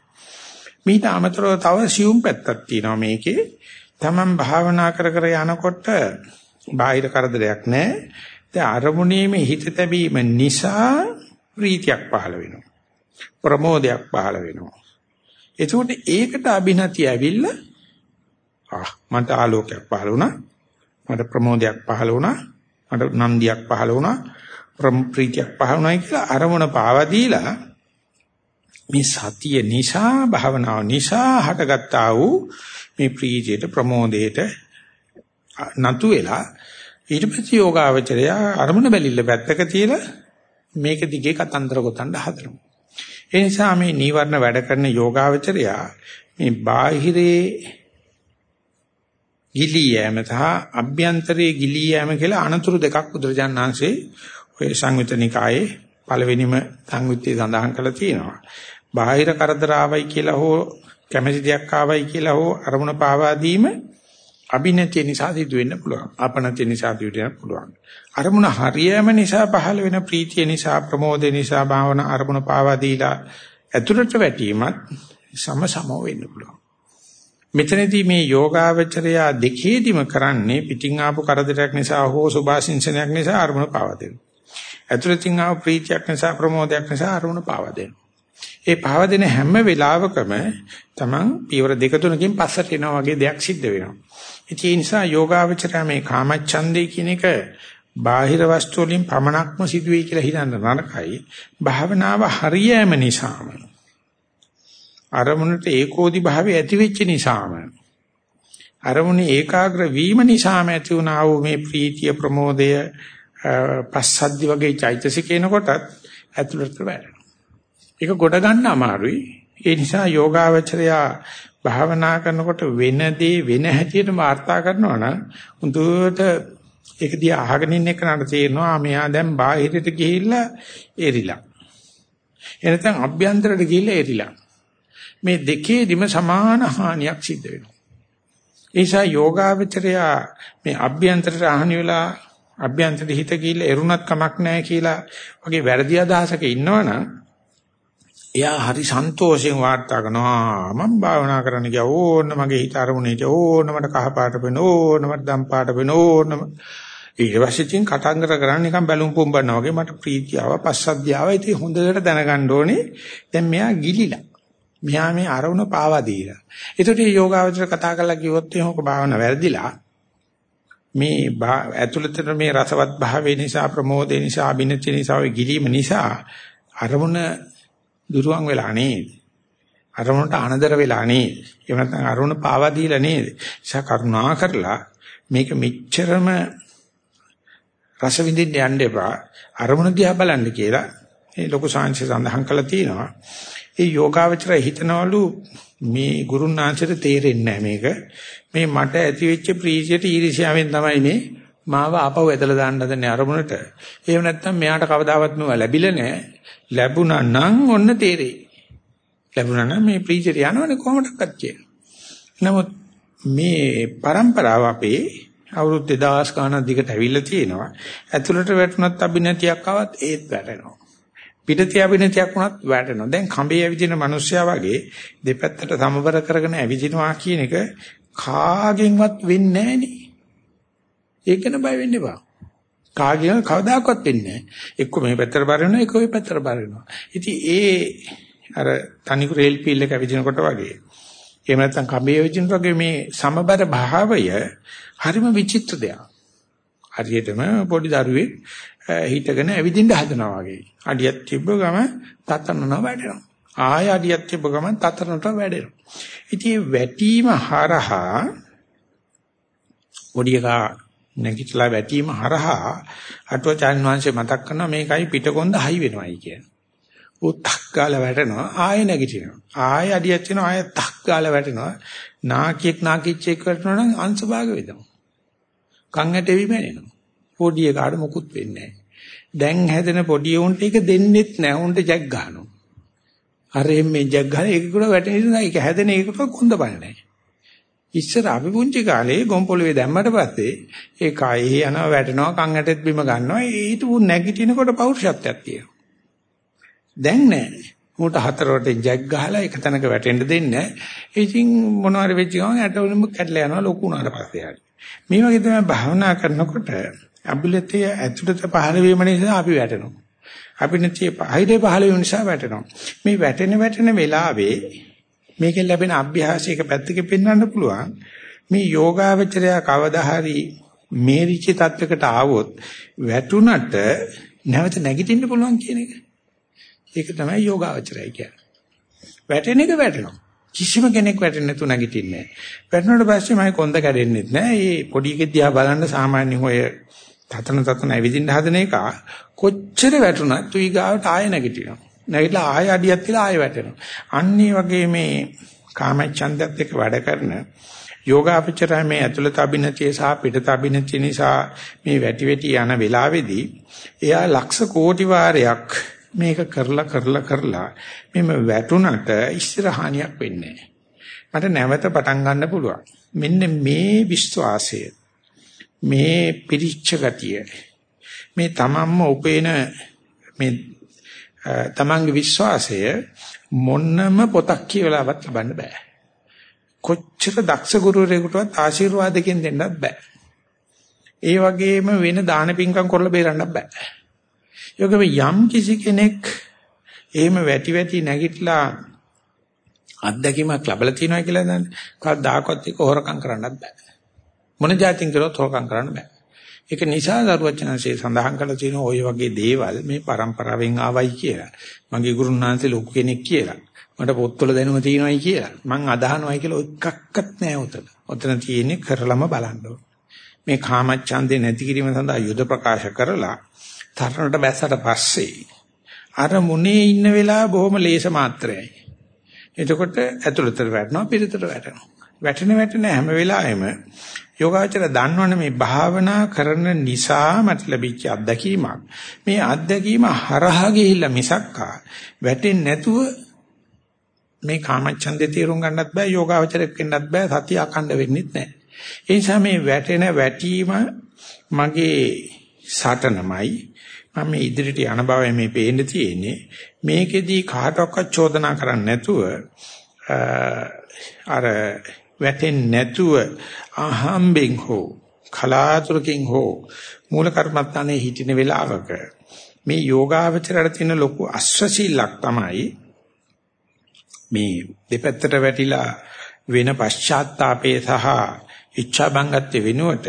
මීට අමතරව තව සියුම් පැත්තක් තියෙනවා මේකේ. Taman භාවනා කර කර යනකොට බාහිර කරදරයක් නැහැ. දැන් අරමුණේ මේ හිත තැබීම නිසා ප්‍රීතියක් පහළ වෙනවා. ප්‍රමෝදයක් පහළ වෙනවා. එතකොට ඒකට අභිනතිය ඇවිල්ලා ආ මට ආලෝකයක් පහළ වුණා. මට ප්‍රමෝදයක් පහළ වුණා. මට නන්දියක් පහළ වුණා. ප්‍රීතියක් පහළ වුණා කියලා අරමුණ පාවා දීලා මේ සතිය නිසා භාවනාව නිසා හටගත්තා වූ මේ ප්‍රීතියට ප්‍රමෝදයට නතු වෙලා ඊට පස්සේ යෝගාවචරය අරමුණ බැලිල්ල පැත්තක තියලා මේක දිගේ කතන්දර ගොතන්න හදනවා. ඒ නිසා මේ නීවරණ වැඩ කරන යෝගාවචරය මේ බාහිරේ ගිලියෑම සහ අභ්‍යන්තරයේ ගිලියෑම කියලා අනතුරු දෙකක් බුදුරජාණන් වහන්සේ ඔය සංයුතනිකායේ පළවෙනිම සංයුත්තේ සඳහන් කරලා තියෙනවා. බාහිර කරදර ආවයි කියලා හෝ කැමැති දෙයක් ආවයි කියලා හෝ අරමුණ පාවා දීම අභිනතිය නිසා සිදු වෙන්න පුළුවන්. අපනතිය නිසා සිදු වෙන්න පුළුවන්. අරමුණ හරියම නිසා පහළ වෙන ප්‍රීතිය නිසා ප්‍රමෝදය නිසා භාවන අරමුණ පාවා දීලා ඇතුළට වැටීමත් සම සමව වෙන්න පුළුවන්. මෙතනදී මේ යෝගාවචරය දෙකේදිම කරන්නේ පිටින් ආපු කරදරයක් නිසා හෝ සුභාසින්සනයක් නිසා අරමුණ පාවා දෙනවා. ඇතුළතින් ආපු ප්‍රීතියක් නිසා ප්‍රමෝදයක් නිසා අරමුණ පාවා දෙනවා. ඒ පාව දෙන හැම වෙලාවකම Taman පියවර දෙක තුනකින් පස්සට එනවා වගේ දෙයක් සිද්ධ වෙනවා. ඒ නිසා යෝගාවචරය මේ කාමච්ඡන්දේ කියන එක බාහිර වස්තු වලින් පමණක්ම සිදුවේ කියලා හිතන්න නරකයි. භාවනාව හරියෑම නිසාම අරමුණට ඒකෝදි භාවය ඇති වෙච්ච නිසාම අරමුණේ ඒකාග්‍ර වීම නිසාම ඇති වුණා වූ මේ ප්‍රීතිය ප්‍රමෝදය පස්සද්ධි වගේ චෛතසිකේන කොටත් ඇතුළට වැඩ. ඒක ගොඩ ගන්න අමාරුයි. ඒ නිසා යෝගාවචරයා භාවනා කරනකොට වෙන දේ වෙන හැටියට වාර්තා කරනවා නම් හුදුට ඒක දිහා අහගෙන ඉන්න කෙනාට තේරෙනවා මෙයා දැන් බාහිරට ගිහිල්ලා එරිලා. එනතන් අභ්‍යන්තරට ගිහිල්ලා එරිලා. මේ දෙකේදිම සමාන හානියක් සිද්ධ වෙනවා. ඒ නිසා යෝගාවචරය මේ අභ්‍යන්තරට හානි වෙලා අභ්‍යන්තරට හිත ගිහිල්ලා එරුණත් කමක් නැහැ කියලා වගේ වැරදි අදහසක ඉන්නවනම් එයා හරි සන්තෝෂයෙන් වාර්තා කරනවා. මම භාවනා කරන්න ගියා. ඕන්න මගේ හිත අරමුණේ හිටිය ඕන්න මට කහ පාට වෙන. ඕන්න මට දම් පාට වෙන. ඕන්න ඊට පස්සේ තින් කටංගර කරන්නේ නිකන් බැලුම් පොම්බන්නා වගේ මට ප්‍රීතියව පස්සද්ධියාව ඉතින් හොඳට දැනගන්න ඕනේ. දැන් මෙයා ගිලිලා. මෙයා මේ අරමුණ පාවා දීලා. ඒකට මේ යෝගාවචර කතා කරලා කිව්වොත් එහෙනම් භාවනා වැරදිලා. මේ ඇතුළතට මේ රසවත් භාවය නිසා ප්‍රමෝදේ නිසා අභිනත්‍ය නිසා ඔය ගිලීම නිසා අරමුණ දුරුවන් වෙලා නේද? අරමුණට අනදර වෙලා නේද? එහෙම නැත්නම් අරමුණ පාවා දීලා නේද? ඒසා කරුණා කරලා මේක මෙච්චරම රස විඳින්න යන්න එපා. අරමුණ දිහා බලන්න කියලා ඒ ලොකු සාංශය සඳහන් කළා තියෙනවා. ඒ යෝගාවචරය හිතනවලු මේ ගුරුනාංශයට තේරෙන්නේ මේක. මේ මට ඇති වෙච්ච ප්‍රීතියට ඊර්ෂ්‍යාවෙන් තමයි මේ මාව ආපහු ඇදලා දාන්න හදන්නේ අරමුණට. එහෙම නැත්නම් මෙයාට කවදාවත් නෝ ලැබිලා නැහැ. ලැබුණා නම් ඔන්න තේරෙයි. ලැබුණා නම් මේ ප්‍රීතියට යනවනේ කොහොමදක්වත් කියලා. නමුත් මේ પરම්පරාව අපේ අවුරුදු 2000 ගානක් දිගට ඇවිල්ලා තියෙනවා. ඇතුළට වැටුණත් අභිනතියක් ආවත් ඒත් වැටෙනවා. පිටතිය අභිනතියක් වුණත් වැටෙනවා. දැන් කඹේ ඇවිදින මිනිස්සයා වගේ දෙපැත්තට සමබර කරගෙන ඇවිදිනවා කියන එක කාගෙන්වත් වෙන්නේ නැහනේ. ඒක ගැන බය වෙන්න එපා. කාගෙන් කවදාකවත් වෙන්නේ නැහැ. එක්ක මේ පැත්තට බර වෙනවා, එක්ක ওই පැත්තට බර වෙනවා. ඉතින් ඒ අර තනි රේල් පීල් එක විදිනකොට වගේ. එහෙම නැත්නම් කඹේ විදිනකොට වගේ මේ සමබර භාවය හරිම විචිත්‍ර දෙයක්. හරියටම පොඩි දරුවෙක් හිටගෙන ඇවිදින්න හදනවා වගේ. අඩියක් තිබ්බ ගම තතරනවා වැටෙනවා. ආය අඩියක් තිබ්බ ගම තතරනට වැටෙනවා. ඉතින් වැටීම හරහා පොඩි එකා නැගිටලා වැටීම හරහා අටුවචාන් වංශේ මතක් කරනවා මේකයි පිටකොන්ද හයි වෙනවයි කියන. උත්තක් ගාලා වැටෙනවා ආයෙ නැගිටිනවා. ආයෙ අඩියක් වෙනවා ආයෙ තක් ගාලා වැටෙනවා. නාකියෙක් නාකිච්චෙක් වැටෙනවා නම් අංශභාග වෙනවා. කන් ඇටෙවි මැනෙනවා. පොඩි එකාට මොකුත් වෙන්නේ නැහැ. දැන් හැදෙන පොඩි උන්ට ඒක දෙන්නෙත් නැහැ. උන්ට ජැක් ගන්නවා. අර එම්මෙන් ජැක් ගහන ඒක උඩ වැටෙන නිසා ඒක හැදෙන ඒකට කොන්ද බල නැහැ. ඉස්සර අපි පුංචි කාලේ ගොම්පොළුවේ දැම්මට පස්සේ ඒ කයෙහි යනවා වැටෙනවා කන් ඇටෙත් බිම ගන්නවා ඊට උ නැගිටිනකොට පෞරුෂත්වයක් තියෙනවා. දැන් නෑ. උට හතරවට ජැක් ගහලා එක තැනක වැටෙන්න දෙන්නේ නෑ. ඉතින් මොනවාරි වෙච්ච ගමන් ඇටවලම කැඩලා යනවා ලොකු උනාට පස්සේ හරි. මේ වගේ තමයි භාවනා කරනකොට අබිලතය ඇතුළත පහළ වීම නිසා අපි වැටෙනවා. අපි නැති පහිරේ පහළ වීම නිසා වැටෙනවා. මේ වැටෙන වැටෙන වෙලාවේ මේකෙන් ලැබෙන අභ්‍යාසයක පැත්තකින් පෙන්වන්න පුළුවන් මේ යෝගාවචරය කවදා හරි මේරිචි තත්වයකට ආවොත් වැටුණට නැවත නැගිටින්න පුළුවන් කියන එක. ඒක තමයි යෝගාවචරය කියන්නේ. වැටෙන එක වැටෙනවා. කිසිම කෙනෙක් වැටෙන්නේ නැතු නැගිටින්නේ නැහැ. වැටුණාට පස්සේ මම කොන්ද කැඩෙන්නෙත් නැහැ. මේ පොඩි එකෙක් දිහා බලන්න සාමාන්‍ය ඔය තතන තතන ඇවිදින්න හදන එක කොච්චර වැටුණත් තුයි ගාවට ආය නැගිටිනවා. නැගිටලා ආය අඩියක් තියලා ආය වැටෙනවා. අන්න වගේ මේ කාමච්ඡන්දයත් එක්ක වැඩ කරන යෝගාපචරය මේ ඇතුළත අභිනතිය සහ පිටත අභිනතිය නිසා මේ වැටි වැටි යන වෙලාවේදී එයා ලක්ෂ කෝටි වාරයක් මේක කරලා කරලා කරලා මෙම වැටුණට ඉස්සරහානියක් වෙන්නේ මට නැවත පටන් ගන්න පුළුවන්. මෙන්න මේ විශ්වාසය මේ පිරිච්ච ගතිය මේ තමන්ම උපේන මේ තමන්ගේ විශ්වාසය මොන්නම පොතක් කියලාවත් ලබන්න බෑ. කොච්චර දක්ෂ ගුරුවරයෙකුටවත් ආශිර්වාදකින් දෙන්නත් බෑ. ඒ වගේම වෙන දාන පින්කම් කරලා බේරන්නත් බෑ. යෝගම යම් කිසි කෙනෙක් එහෙම වැටි වැටි නැගිටලා අත්දැකීමක් ලැබලා තියෙනවා කියලා දන්නේ. කවදාකවත් ඒක හොරකම් කරන්නත් බෑ. මොන જાතින් කරොත් හොරකම් කරන්න බෑ. ඒක නිසා දරුවචනසේ සඳහන් කළ තියෙන ওই වගේ දේවල් මේ પરම්පරාවෙන් ආවයි කියලා. මගේ ගුරුන් වහන්සේ ලොකු කෙනෙක් කියලා. මට පොත්වල දැනුම තියෙනවායි කියලා. මං අදහනවායි කියලා එකක්වත් නැහැ උතන. උතන තියෙන්නේ කරලම බලන්න මේ කාමච්ඡන්දේ නැති කිරීම සඳහා යුද ප්‍රකාශ කරලා තරණට බැස්සට පස්සේ අර මුනේ ඉන්න වෙලාව බොහොම ලේස මාත්‍රයයි. එතකොට ඇතුළතට වැටෙනවා පිටතට වැටෙනවා. වැටෙන වැටෙන හැම වෙලාවෙම යෝගාචර දන්නවනේ මේ භාවනා කරන නිසා මට ලැබිච්ච අත්දැකීමක්. මේ අත්දැකීම හරහා ගිහිල්ලා මිසක්කා වැටෙන්නේ නැතුව මේ කාමච්ඡන්දේ තීරුම් ගන්නත් බෑ යෝගාචරයක් වෙන්නත් බෑ සතිය අකණ්ඩ වෙන්නෙත් නෑ. ඒ නිසා මේ වැටෙන වැටීම මගේ සටනමයි මම මේ ඉදිරියට යන බවයි මේ පේන්න තියෙන්නේ මේකෙදී කාටවත් චෝදනා කරන්නේ නැතුව අර වැටෙන්නේ නැතුව අහම්බෙන් හෝ කලාතුරකින් හෝ මූල කර්මත්තානේ හිටින වෙලාවක මේ යෝගාවචරයට තියෙන ලොකු අශ්වශීලක් තමයි මේ දෙපැත්තට වැටිලා වෙන පශ්චාත්තාපේ සහ ඉච්ඡා බංගත්‍ය වෙනුවට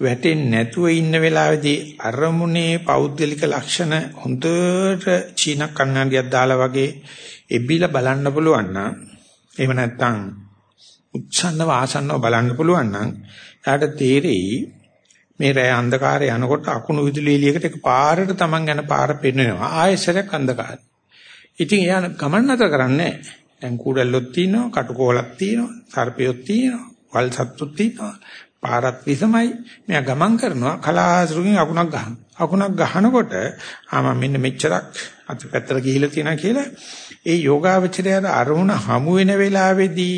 වැටෙන්නේ නැතුව ඉන්න වෙලාවේදී අරමුණේ පෞද්ගලික ලක්ෂණ හොඳට චීන කන්නඩියක් දාලා වගේ එබිලා බලන්න පුළුවන් නම් එහෙම නැත්නම් උච්ඡන්නව ආසන්නව බලන්න පුළුවන් නම් එයාට තේරෙයි මේ රෑ අන්ධකාරය යනකොට අකුණු විදුලි එළියකට එක පාරට Taman යන පාර පෙන්වෙනවා ආයෙසරයක් අන්ධකාරය. ඉතින් එයා ගමන් නැතර කරන්නේ දැන් කුඩල්ලොත් තියෙනවා, කටුකෝලක් තියෙනවා, සර්පියොත් තියෙනවා, වල් සත්තුත් තියෙනවා. පාරත් විසමයි. මෙයා ගමන් කරනවා කලාසුරුකින් අකුණක් ගහනවා. අකුණක් ගහනකොට ආ මෙන්න මෙච්චරක් අතපැත්තට ගිහිලා තියෙනවා කියලා. ඒ යෝගාවචරයට අරමුණ හමු වෙන වෙලාවේදී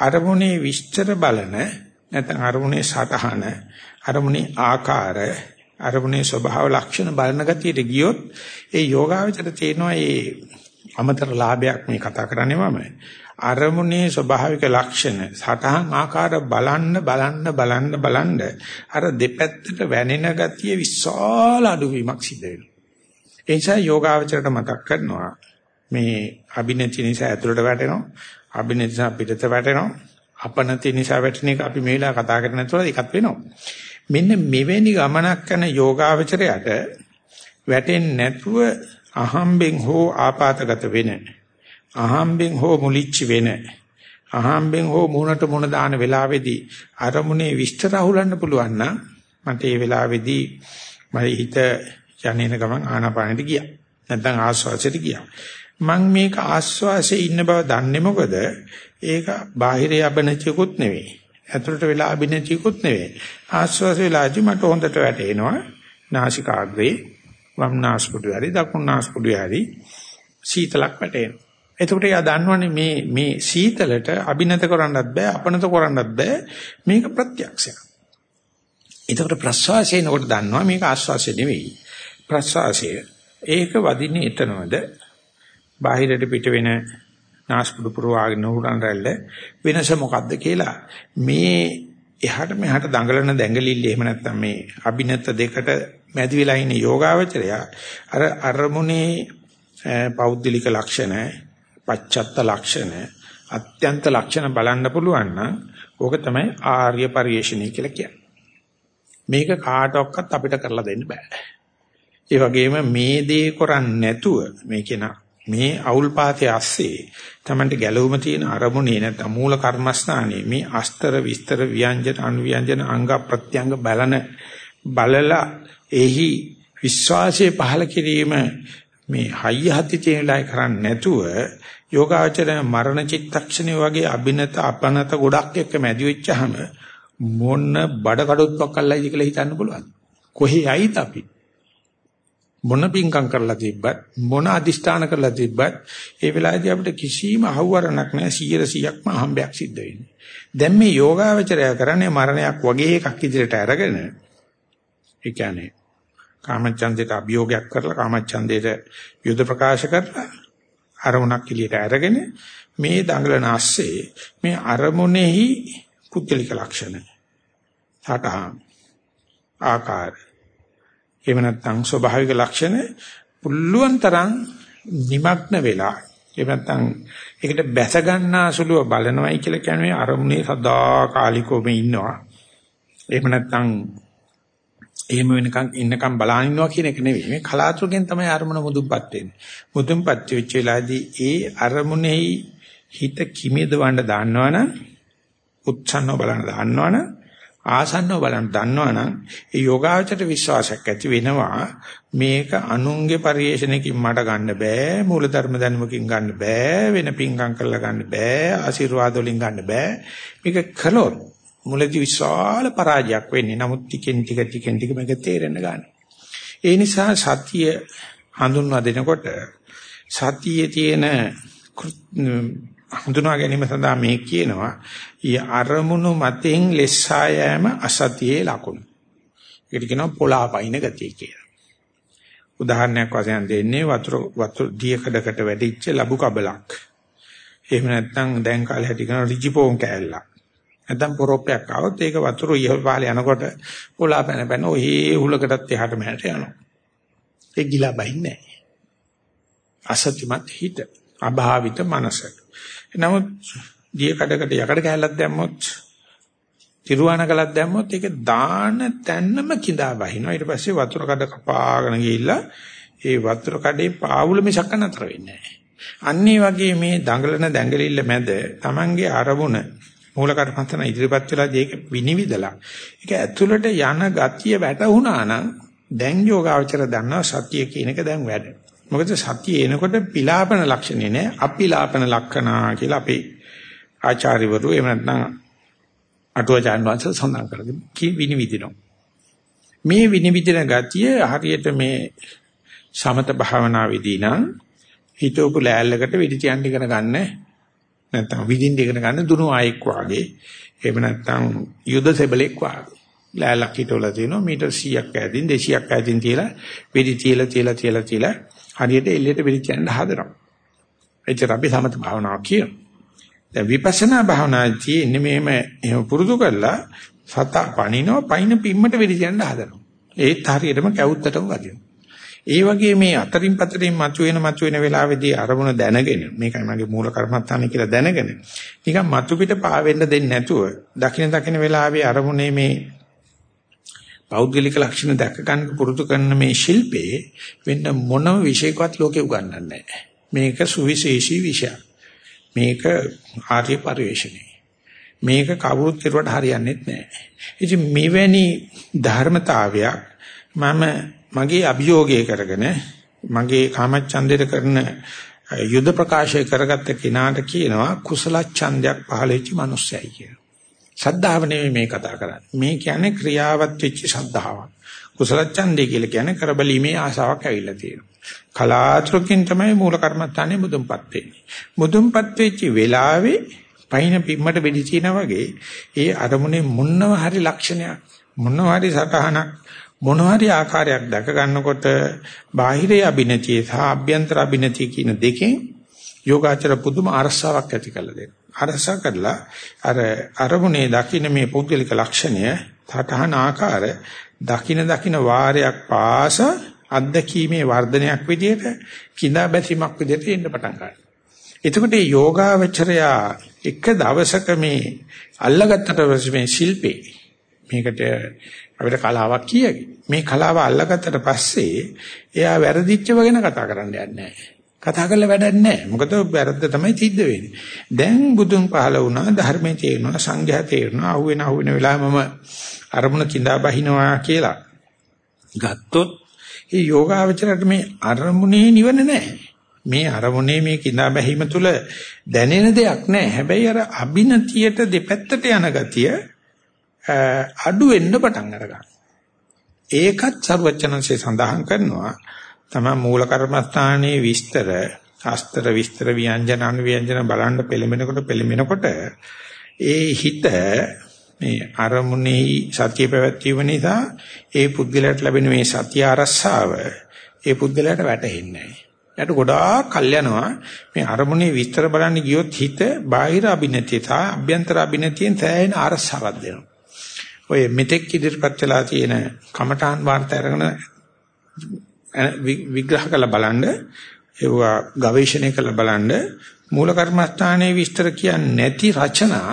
අරමුණේ විස්තර බලන නැත්නම් අරමුණේ සටහන අරමුණේ ආකාර අරමුණේ ස්වභාව ලක්ෂණ බලන ගතියට ගියොත් ඒ යෝගාවචර තේනවා ඒ අමතර ලාභයක් මේ කතා කරන්නේ මම. අරමුණේ ස්වභාවික ලක්ෂණ සටහන් ආකාර බලන්න බලන්න බලන්න බලන්න අර දෙපැත්තට වැනෙන ගතිය විශාල අඩුවීමක් සිද්ධ වෙනවා. ඒ නිසා යෝගාවචරයට මතක් කරනවා මේ අභිනති නිසා ඇතුළට වැටෙනවා අභිනති නිසා පිටත වැටෙනවා අපනති නිසා වැටෙන එක අපි මේ වෙලාව කතා කරන තුළ එකක් වෙනවා. මෙන්න මෙවැනි ගමනක් යන යෝගාවචරයට වැටෙන්නේ නැතුව අහම්බෙන් හෝ ආපాతගත වෙන්නේ අහම්බෙන් හෝ මුලිච්ච වෙන අහම්බෙන් හෝ මුණට මුණ දාන වෙලාවේදී අරමුණේ විස්තර අහුලන්න පුළුවන් නම් මට ඒ වෙලාවේදී මගේ හිත යන්නේන ගමන් ආනාපානෙට ගියා. නැත්නම් ආස්වාසයට ගියා. මම මේක ආස්වාසේ ඉන්න බව දන්නේ මොකද? ඒක බාහිරය අබනචිකුත් නෙවෙයි. ඇතුළට වෙලා අබිනචිකුත් නෙවෙයි. ආස්වාස වෙලාදී මට හොඳට වැටෙනවා. නාසිකාග්‍රේ වම් නාස්පුඩු හරි දකුණු නාස්පුඩු හරි සීතලක් වැටෙනවා. එතකොට එයා දන්නවනේ මේ මේ සීතලට අභිනත කරන්නත් බෑ අපනත කරන්නත් බෑ මේක ප්‍රත්‍යක්ෂයක්. එතකොට ප්‍රස්වාසයනකොට දන්නවා මේක ආස්වාසය නෙවෙයි. ප්‍රස්වාසය ඒක වදින්නේ එතනවද බාහිරට පිට වෙන නාස්පුඩු පුරවාගෙන උරන් රැල්ල වෙනස මොකද්ද කියලා මේ එහාට මෙහාට දඟලන දැඟලිල්ල එහෙම නැත්නම් මේ අභිනත දෙකට මැදි වෙලා ඉන්න යෝගාවචරය අර අරමුණේ පෞද්ගලික ලක්ෂණ පච්චත්ත ලක්ෂණ අත්‍යන්ත ලක්ෂණ බලන්න පුළුවන් නම් ඕක තමයි ආර්ය පරිශ්‍රණය කියලා කියන්නේ. මේක කාටවත් අපිට කරලා දෙන්න බෑ. ඒ වගේම මේ දේ කරන්නේ නැතුව මේ කියන මේ අවුල් පාතේ ඇස්සේ තමන්ට ගැළවුම තියෙන අරමුණේ නැත්නම් මූල කර්මස්ථානයේ මේ අස්තර විස්තර ව්‍යංජන අනුව්‍යංජන අංග ප්‍රත්‍යංග බලන බලලා එහි විශ්වාසයේ පහල කිරීම මේ හයිය හති තේලයි කරන්නේ නැතුව යෝගාචරය මරණ චිත්තක්ෂණේ වගේ අබිනත අපනත ගොඩක් එක්ක මැදි වෙච්චාම මොන බඩ කඩොත්වක් අල්ලයිද කියලා හිතන්න පුළුවන්. කොහේ යයිද අපි? මොන පිංකම් කරලා තිබ්බත් මොන අදිෂ්ඨාන කරලා තිබ්බත් ඒ වෙලාවේදී අපිට කිසිම අහුවරණක් නැහැ 100%ක්ම අහම්බයක් සිද්ධ වෙන්නේ. දැන් මේ යෝගාවචරය කරන්නේ මරණයක් වගේ එකක් ඉදිරියට අරගෙන ඒ කියන්නේ කාමචන්දයට අභියෝගයක් කරලා කාමචන්දයට යුද ප්‍රකාශ කරලා අරමුණක් එළියට අරගෙන මේ දඟලන ASCII මේ අරමුණෙහි පුද්ගලික ලක්ෂණ සටහන් ආකාර එහෙම නැත්නම් ස්වභාවික ලක්ෂණ පුල්ලුවන් තරම් নিমগ্ন වෙලා එහෙම නැත්නම් ඒකට බැස ගන්නා සුළුව බලනවයි කියලා කියන්නේ අරමුණේ සදාකාලිකවම ඉන්නවා එහෙම නැත්නම් එහෙම වෙනකන් ඉන්නකම් බලන් ඉන්නවා කියන එක නෙවෙයි. මේ කලාතුරකින් තමයි අරමුණ මුදුන්පත් වෙන්නේ. මුදුන්පත් වෙච්ච වෙලාවේදී ඒ අරමුණෙහි හිත කිමිදවන්න දාන්නවනම් උත්සන්නව බලන්න දාන්නවනම් ආසන්නව බලන්න දන්නවනම් ඒ යෝගාචර විශ්වාසයක් ඇති වෙනවා මේක අනුන්ගේ පරිේශණයකින් මට ගන්න බෑ මූලධර්ම දැනුමකින් ගන්න බෑ වෙන පිංගම් කරලා ගන්න බෑ ආශිර්වාද වලින් ගන්න බෑ මේක කළොත් මුලදී විශාල පරාජයක් වෙන්නේ නමුත් ටිකෙන් ටික ටිකෙන් ටික මේක තේරෙන්න ගන්න. ඒ නිසා සතිය හඳුන්වා දෙනකොට සතියේ තියෙන හඳුනා ගැනීම සඳහා මේ කියනවා ඊ අරමුණු මතෙන් ලෙස්සා යෑම අසතියේ ලකුණු. ඒකට කියනවා පොළාපයින් ගතිය කියලා. උදාහරණයක් වශයෙන් දෙන්නේ වතුර වතුර දියකඩකට වැටිච්ච ලබු කබලක්. එහෙම නැත්නම් දැන් කාලේ හැටි කරන රිජිපෝන් කෑල්ලක්. නැත්නම් පොරොප්පයක් આવොත් ඒක වතුර ඉහළ පහළ යනකොට පොළාපැන පැන ඔහේ හුලකටත් එහාට මෙහාට යනවා. ඒ ගිලා බහින්නේ නැහැ. අසත්‍යමත් හිත, අභාවිත මනස. නමුත් දිය කඩකට යකඩ කැල්ලක් දැම්මොත් තිරුවාන කලක් දැම්මොත් ඒක දාන තැන්නම කිඳා බහිනවා. ඊට පස්සේ වතුර කඩ කපාගෙන ගිහිල්ලා ඒ වතුර කඩේ පාවුල මිසක් නතර වෙන්නේ නැහැ. අන්නේ වගේ මේ දඟලන දැඟලිල්ල මැද Tamange අරමුණ මූල කර්මන්තන ඉදිරිපත් වෙලා ඒක විනිවිදලා ඒක ඇතුළට යන ගතිය වැටුණා නම් දැන් යෝගාවචර දන්නවා සතිය කියන එක දැන් වැඩ. මොකද සතිය එනකොට පිලාපන ලක්ෂණේ නෑ අපිලාපන ලක්ෂණා කියලා අපේ ආචාර්යවරු එහෙම නැත්නම් අටුවචාන් වංශ සඳහන් කරගෙන කී විනිවිදිනවා. මේ විනිවිදින ගතිය හරියට මේ සමත භාවනාවේදී නම් හිතෝපු ලෑල්ලකට වෙඩි තියන්න ඉගෙන ගන්න නැත්නම් විදින්න ඉගෙන ගන්න දුනු ආයෙක් වාගේ. එහෙම නැත්නම් යුද සෙබලෙක් වාගේ. ලෑල්ලක් හිටවලා තිනවා මීටර් 100ක් ඈතින් 200ක් ඈතින් තියලා වෙඩි තියලා තියලා තියලා තියලා හරියට එල්ලයට වෙඩි තියන්න හදනවා. එච්චර අපි සමත භාවනාවක් කියනවා දැන් විපස්සනා භාවනාදී ඉන්නේ මෙහෙම එහෙම පුරුදු කරලා සතා පණිනව පයින් පිම්මට වෙඩි තියන්න හදනවා. ඒත් හරියටම කැවුත්තටම වදිනවා. ඒ වගේ මේ අතරින් පතරින් මතුවෙන මතුවෙන වෙලාවේදී අරමුණ දැනගෙන මේකයි මගේ මූල කර්මස්ථානය කියලා දැනගෙන නිකන් මතු පිට පාවෙන්න දෙන්නේ නැතුව දකින දකින වෙලාවේ අරමුණේ මේ පෞද්ගලික ලක්ෂණ දැක ගන්න පුරුදු කරන මේ ශිල්පේ වෙන මොනම විශේෂකවත් ලෝකේ උගන්වන්නේ නැහැ. මේක සුවිශේෂී විෂයක්. මේක ආර්ය පරිශ්‍රණේ. මේක කවුරුත් කෙරුවට හරියන්නේ නැහැ. ඉතින් මෙවැනි ධර්මතාවයක් මම මගේ අභියෝගය කරගෙන මගේ කාමච්ඡන්දයට කරන යුද ප්‍රකාශය කරගත්ත කෙනාට කියනවා කුසල ඡන්දයක් පහළ වෙච්ච මිනිස්සයයි කියලා. ශ්‍රද්ධාව නෙමෙයි මේ කතා කරන්නේ. මේ කියන්නේ ක්‍රියාවත් වෙච්ච ශ්‍රද්ධාවක්. කුසල ඡන්දය කියලා කියන්නේ කරබලීමේ ආසාවක් ඇවිල්ලා තියෙනවා. කලාතුරකින් තමයි මූල කර්මත්තානේ මුදුන්පත් වෙන්නේ. මුදුන්පත් වෙච්ච වෙලාවේ පයින් පිම්මට වෙඩි තිනා වගේ ඒ අරමුණේ මොනව හරි ලක්ෂණයක් මොනව හරි සටහනක් මොන හරි ආකාරයක් දැක ගන්නකොට බාහිරයේ අභිනතිය සහ අභ්‍යන්තර අභිනතිය කියන දෙකෙන් යෝගාචර පුදුම අරසාවක් ඇති කරලා දෙනවා. අරසා කරලා අර අරමුණේ දකින්න මේ පුද්ගලික ලක්ෂණය තතහන ආකාර දකින්න දකින්න වාරයක් පාස අත්දැකීමේ වර්ධනයක් විදිහට කිඳා බැසීමක් විදිහට එන්න පටන් ගන්නවා. එතකොට මේ යෝගාවචරයා එක දවසක මේ අල්ලගත්තට පස්සේ මේ ශිල්පේ මේකට අපිට කලාවක් කියකි. මේ කලාව අල්ලගත්තට පස්සේ එයා වැරදිච්චව ගැන කතා කරන්න යන්නේ නැහැ. කතා කරලා වැඩක් නැහැ. මොකද වැරද්ද තමයි සිද්ධ වෙන්නේ. දැන් බුදුන් පහල වුණා, ධර්මයේ තේරුණා, සංඝයා තේරුණා, අහුවෙන අහුවෙන වෙලාවෙ මම අරමුණ කිඳා බහිනවා කියලා ගත්තොත් ඒ යෝගාවචරයට මේ අරමුණේ නිවන නැහැ. මේ අරමුණේ මේ කිඳා බැහිම තුල දැනෙන දෙයක් නැහැ. හැබැයි අර අබිනතියට දෙපැත්තට යන ගතිය අඩු වෙන්න පටන් අරගන්නවා. ඒකත් ਸਰවචනංශේ සඳහන් කරනවා තමයි මූල කර්මස්ථානයේ විස්තර අස්තර විස්තර ව්‍යංජන අනුව්‍යංජන බලන්න පෙළඹෙනකොට පෙළඹෙනකොට ඒ හිත මේ අරමුණේ සතිය පැවැත්වීම නිසා ඒ පුද්ගලයාට ලැබෙන මේ සතිය අරස්සාව ඒ පුද්ගලයාට වැටහෙන්නේ නැහැ. යට ගොඩාක් කල් යනවා මේ අරමුණේ විස්තර බලන්න ගියොත් හිත බාහිර අභිනතිය සහ අභ්‍යන්තර අභිනතියෙන් සෑහෙන අරස්සාවක් දෙනවා. ඔය මෙතෙක් ඉදිරිපත් වෙලා තියෙන කමඨාන් වාර්තා අරගෙන විග්‍රහ කරලා බලන්න ඒවා ගවේෂණය කරලා බලන්න මූල කර්මස්ථානයේ විස්තර කියන්නේ නැති රචනා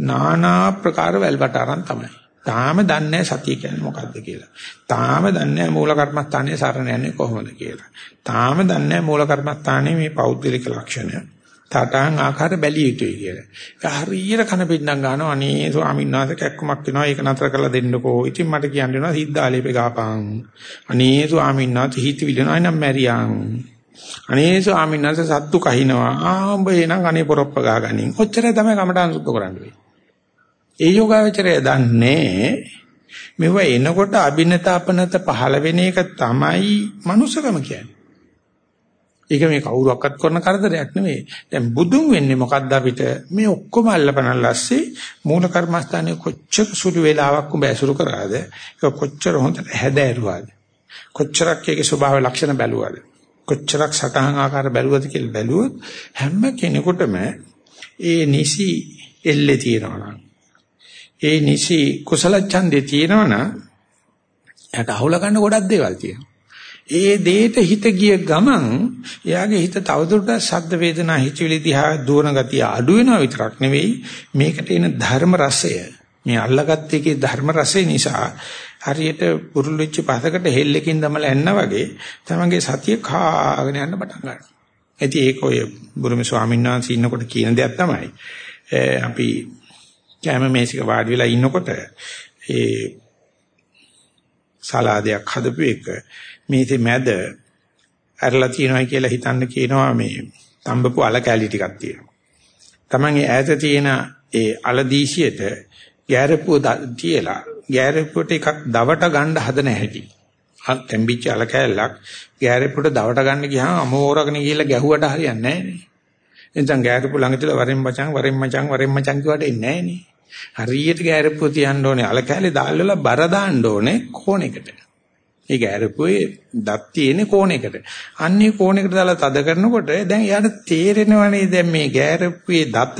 নানা ප්‍රකාර වැල්වට අරන් තමයි. තාම දන්නේ සතිය කියන්නේ මොකද්ද කියලා. තාම දන්නේ මූල කර්මස්ථානයේ සරණ යන්නේ කොහොමද කියලා. තාම දන්නේ මූල කර්මස්ථානයේ මේ පෞද්ගලික ලක්ෂණ තටහන් ආකාර බැලිය යුතුයි කියලා. ඒක හරියට කන පිටනම් ගන්නවා අනේ ස්වාමීන් වහන්සේ කැක්කමක් වෙනවා ඒක නතර කරලා දෙන්නකෝ. ඉතින් මට කියන්න වෙනවා සිද්ධාලේපේ ගාපන්. අනේ ස්වාමීන් වහන්සේ හිත විලනවා නම් මැරියන්. අනේ ස්වාමීන් වහන්සේ සත්තු කහිනවා. ආ උඹ එනං අනේ පොරොප්ප ගාගනින්. ඔච්චරයි තමයි කමටහන් සුද්ධ කරන්නේ. ඒ යෝගාවචරය දන්නේ මෙව එනකොට අභිනත අපනත පහළ වෙන එක තමයි මනුස්සකම කියන්නේ. ඒක මේ කවුරුවක්වත් කරන කරදරයක් නෙවෙයි. දැන් බුදුන් වෙන්නේ මොකද්ද අපිට මේ ඔක්කොම අල්ලපනල්ලාස්සේ මූල කර්මස්ථානයේ කොච්චර සුළු වේලාවක් උඹ ඇසුරු කරාද? ඒක කොච්චර හොඳට හැදෑරුවාද? කොච්චරක් ඒකේ ස්වභාව ලක්ෂණ බැලුවාද? කොච්චරක් සතහන් ආකාර බැලුවද කියලා බැලුවොත් හැම කෙනෙකුටම ඒ නිසි එල්ලේ තියෙනවා ඒ නිසි කුසල ඡන්දේ තියෙනවනම් එයාට අහුල ගන්න ගොඩක් දේවල් තියෙනවා. ඒ දෙයට හිත ගිය ගමන් එයාගේ හිත තවදුරටත් ශබ්ද වේදනා හිතවිලි දිහා දුවන ගතිය අඩු වෙනවා විතරක් නෙවෙයි මේකට එන ධර්ම රසය මේ අල්ලගත් එකේ ධර්ම රසය නිසා හරියට පුරුල් වෙච්ච පහකට හෙල්ලකින් දමලා එන්න වගේ තමන්ගේ සතිය කාගෙන යන්න පටන් ගන්නවා. ඉතින් ඒක ඔය බුරුමේ ස්වාමීන් වහන්සේ ඉන්නකොට කියන දෙයක් තමයි. අපි කැම මේසික වාඩි වෙලා ඉන්නකොට ඒ සලාදයක් හදපු එක මේකේ මැද ඇරලා තියෙනවා කියලා හිතන්න කියනවා මේ තඹපු අල කැලි ටිකක් තියෙනවා. Taman ඈත තියෙන ඒ අල දීසියට ගෑරපුව තියලා ගෑරපුවට එකක් දවට ගන්න හදන හැටි. තැම්බිච්ච අල කැලලක් ගෑරපුවට දවට ගන්න ගියාම අමෝරගෙන ගිහිල්ලා ගැහුවට හරියන්නේ නැහැ නේ. එතෙන් ගෑරපුව ළඟ තියලා වරෙන් මචං වරෙන් මචං වරෙන් මචං කියවට එන්නේ නැහැ නේ. හරියට ගෑරපුව තියන්න ඕනේ අල කැලේ දාල්වල බර දාන්න ඕනේ කෝණයකට. ඒ ගෑරපුවේ දත් තියෙන්නේ කෝණයකට. අන්නේ කෝණයකට දාලා තද කරනකොට දැන් එයාට තේරෙනවනේ දැන් මේ ගෑරපුවේ දත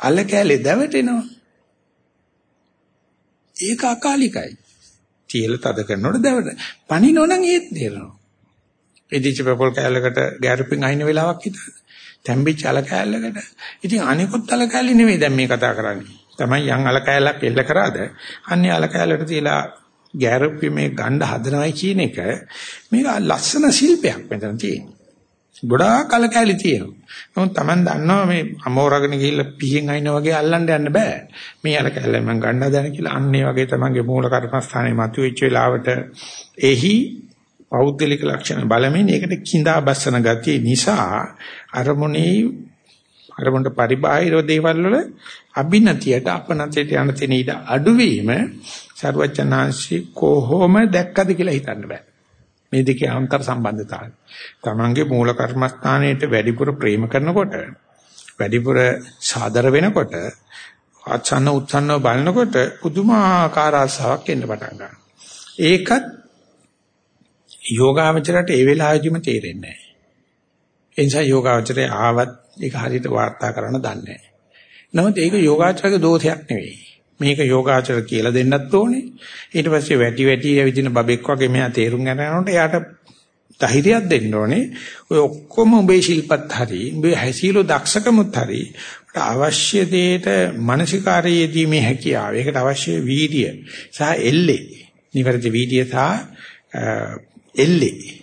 අල කැලේ දැවටෙනවා. ඒක අකාලිකයි. තියලා තද කරනකොට දැවට. පණිනවනම් ඒත් තේරෙනවා. එදිච්ච පෙපල් කැලලකට ගෑරපුවෙන් අයින් වෙලාවක් හිටද. තැම්බිච්ච අල කැලලකට. ඉතින් අනිකුත් අල කැලේ නෙවෙයි දැන් මේ කතා කරන්නේ. තමයි යන් අල කැලලක් එල්ල කරාද අන්නේ අල කැලලට තියලා ගැරප්පි මේ ගණ්ඩ හදනවයි කියන එක මේක ලස්සන ශිල්පයක් මෙතන තියෙන්නේ. ගොඩාක් කල කැලි තියෙනවා. නමුත් Taman දන්නවා මේ අමෝරගෙන ගිහිල්ලා පිහින් අයින්න වගේ අල්ලන්න යන්න බෑ. මේ අල කැලේ මම ගණ්ඩ හදන කියලා අන්නේ වගේ Tamanගේ මූල කර්මස්ථානයේ මතුවෙච්ච වෙලාවට එහි පෞද්ගලික ලක්ෂණ බලමින් ඒකට කිඳා බස්සන ගතිය නිසා අරමුණේ අරමුණට පරිබාහිර දේවල් වල අභිනතියට අපනතයට යන තැන ඊට අඩුවීම ਸਰවචනාංශි කොහොම දැක්කද කියලා හිතන්න බෑ. මේ දෙකේ අන්තර් සම්බන්ධතාවය. තමන්ගේ මූල කර්මස්ථානයේට වැඩිපුර ප්‍රේම කරනකොට වැඩිපුර සාදර වෙනකොට ආචන්න උත්සන්නව බලනකොට පුදුමාකාර ආසාවක් එන්න පටන් ගන්නවා. ඒකත් යෝගාවචරයට ඒ වෙලාවෙදිම තේරෙන්නේ නැහැ. ඒ නිසා යෝගාවචරය ආවත් ඒක හරියට වාර්තා කරන්න දන්නේ නැහැ. නමුත් ඒක යෝගාචරයේ දෝෂයක් නෙවෙයි. මේක යෝගාචර කියලා දෙන්නත් ඕනේ. ඊට පස්සේ වැටි වැටි ඇවිදින බබෙක් වගේ මෙයා තේරුම් ගන්නකොට එයාට ධෛර්යයක් දෙන්න ඕනේ. ඔය ඔක්කොම උඹේ ශිල්පත් හරි, උඹේ හැසීලෝ දක්ෂකමුත් හරි. අවශ්‍ය දෙයට මානසිකාරයේදී මේ හැකියාව. ඒකට අවශ්‍ය වීර්ය සහ එල්ලේ. නිවැරදි වීර්ය සහ එල්ලේ.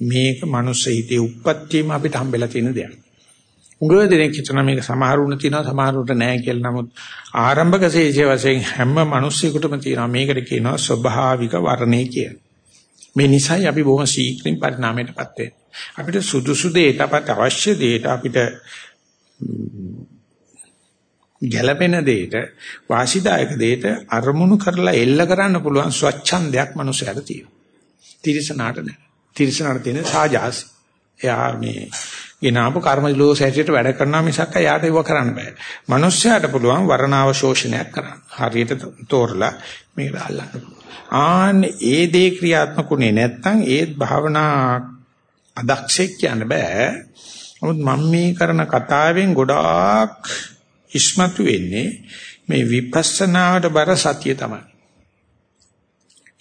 මේක මනුස්ස හිතේ උප්පත්තියම අපිට හම්බෙලා තියෙන දෙයක්. උගව දෙනෙක් හිතන මේක සමහරුණ තියෙනවා සමහරුන්ට නැහැ කියලා. නමුත් ආරම්භක ශේෂය වශයෙන් හැම මිනිස්සෙකුටම තියෙනවා මේකට කියනවා ස්වභාවික වර්ණේ කියලා. මේ නිසයි අපි බොහොම ශීක්‍රින් පරිණාමයටපත් වෙන්නේ. අපිට සුදුසු දෙයට අපට අවශ්‍ය දෙයට අපිට ගැළපෙන දෙයට වාසිදායක දෙයට අරමුණු කරලා එල්ල කරන්න පුළුවන් ස්වච්ඡන්දයක් මනුස්සයාට තියෙනවා. තිරසනාට නෑ. තිරසනාට තියෙන සාජාසි. එයා මේ ගෙනාපු කර්ම ලෝස හැටියට වැඩ කරනවා මිසක් යාට ඒව කරන්න බෑ. මිනිස්සයාට පුළුවන් වර්ණාව ශෝෂණයක් කරන්න. හරියට තෝරලා මේක අල්ලන්න පුළුවන්. ආන්න ඒ දේ ක්‍රියාත්මකුනේ නැත්තම් ඒත් භාවනා අදක්ෂෙක් කියන්න බෑ. නමුත් මම මේ කරන කතාවෙන් ගොඩාක් ඉස්මතු වෙන්නේ මේ විපස්සනාවට බර සතිය තමයි.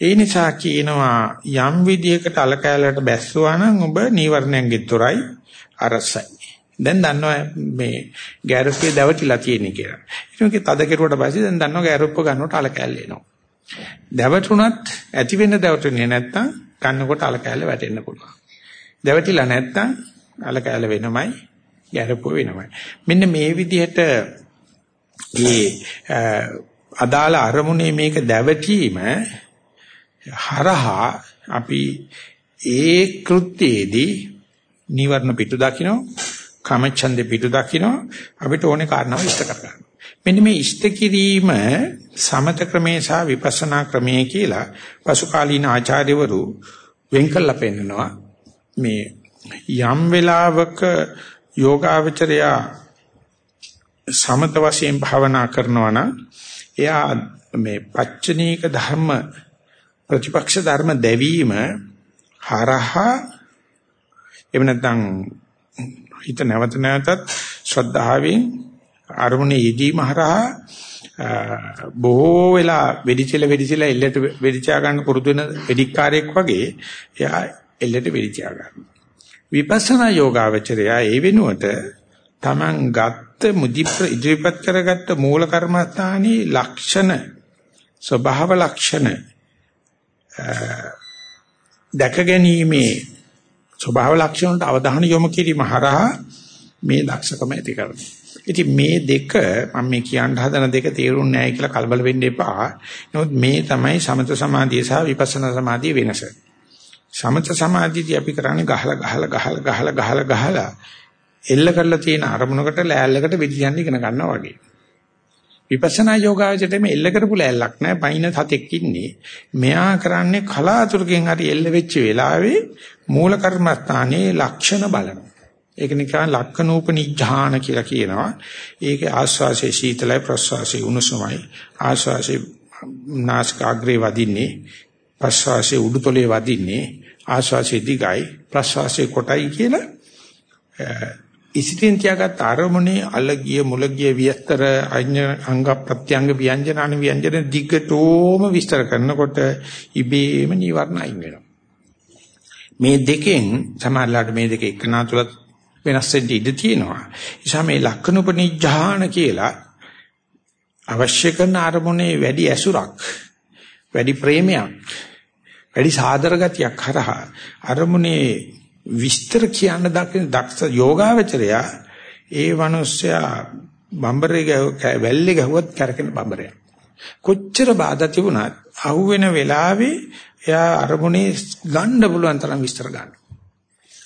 ඒ නිසා කියනවා යම් විදියකට අලකැලට බැස්සුවා නම් ඔබ නීවරණයෙන් තොරයි අරසයි. දැන් දන්නවා මේ ගෑරුප්පේ දැවටිලා තියෙන්නේ කියලා. ඊට තද කෙරුවට පස්සේ දැන් දන්නවා ගෑරුප්ප ගන්නකොට අල කැල්ල එනවා. දැවටුණත් ඇති වෙන්න දැවටුනේ නැත්තම් ගන්නකොට අල කැල්ල වැටෙන්න පුළුවන්. දැවටිලා නැත්තම් අල කැල්ල වෙනමයි ගැරපුව වෙනවා. මෙන්න මේ විදිහට මේ අදාළ අරමුණේ මේක දැවටීම හරහා අපි ඒ කෘත්‍යයේදී නිවර්ණ පිටු දකින්න කාමච්ඡන්දේ පිටු දකින්න අපිට ඕනේ කාරණාව ඉෂ්ට කරගන්න. මෙන්න මේ ඉෂ්ට කිරීම සමත ක්‍රමේ සහ විපස්සනා ක්‍රමේ කියලා පසුකාලීන ආචාර්යවරු වෙන් කළා පෙන්නනවා. මේ යම් වෙලාවක යෝගාවචරයා සමත වශයෙන් භාවනා කරනවා නම් එයා මේ පච්චනීක ධර්ම ප්‍රතිපක්ෂ ධර්ම දැවීම හරහා එහෙම නැත්නම් හිත නැවත නැවතත් ශ්‍රද්ධාවෙන් අරමුණේ යෙදීම හරහා බොහෝ වෙලා වෙදිචල වෙදිචල එල්ලට වෙදිචා ගන්න පුරුදු වෙන වෙදිකාරයෙක් වගේ එයා එල්ලට වෙදිචා ගන්නවා. විපස්සනා යෝගාවචරය ඒ වෙනුවට Taman ගත්ත මුදි ඉදිරිපත් කරගත්ත මූල කර්මස්ථානී ලක්ෂණ ස්වභාව ලක්ෂණ දැක ගැනීමේ ස්වභාව ලක්ෂණ වලට අවධානය යොමු කිරීම හරහා මේ දක්ෂකම ඇති කරනවා. ඉතින් මේ දෙක මම මේ කියන්න හදන දෙක තේරුම් නැහැ කියලා කලබල වෙන්න එපා. නමුත් මේ තමයි සමත සමාධිය සහ විපස්සනා සමාධිය වෙනස. සමත සමාධියදී අපි කරන්නේ ගහලා ගහලා ගහලා ගහලා ගහලා ගහලා එල්ල කරලා තියෙන අරමුණකට ලෑල්ලකට වෙදියන්න ඉගෙන ගන්නවා වගේ. විපස්සනා යෝගාවචරයේ මේ එල්ල කරපු ලෑල්ලක් නැහැ. පයින් සතෙක් ඉන්නේ. මෙයා කරන්නේ කලාතුරකින් හරි එල්ල වෙච්ච වෙලාවේ මූල කර්මස්ථානයේ ලක්ෂණ බලනවා. ඒක නිකන් ලක්කනූපනිඥාන කියලා කියනවා. ඒකේ ආස්වාසේ සීතලයි ප්‍රස්වාසේ උණුසුමයි. ආස්වාසේ නාසිකාග්‍රේ වදින්නේ ප්‍රස්වාසයේ උඩුතොලේ වදින්නේ ආශ්වාසයේ දිගයි ප්‍රස්වාසයේ කොටයි කියලා ඉසිතින් තියාගත් අරමුණේ අලගිය මුලගිය විස්තර අංග ප්‍රත්‍යංග ව්‍යංජන අනු ව්‍යංජන දිගටම විස්තර කරනකොට ඉබේම නිවර්ණ අයින් වෙනවා. මේ දෙකෙන් සමහරලාට මේ දෙක එකනා තුල වෙනස් වෙන්න ඉඩ තියෙනවා. නිසා මේ ලක්ෂණුපනිඥාන කියලා අවශ්‍ය කරන අරමුණේ වැඩි ඇසුරක් වැඩි ප්‍රේමයක් වැඩි සාදර ගතියක් කරහා අරමුණේ විස්තර කියන්න දකින දක්ෂ යෝගාවචරයා ඒ මිනිස්සයා බම්බරේ වැල්ලේ ගහුවත් කරකින බම්බරයක් කොච්චර බාධා තිබුණත් අහුවෙන වෙලාවේ එයා අරමුණේ ගන්න පුළුවන් තරම් විස්තර ගන්න.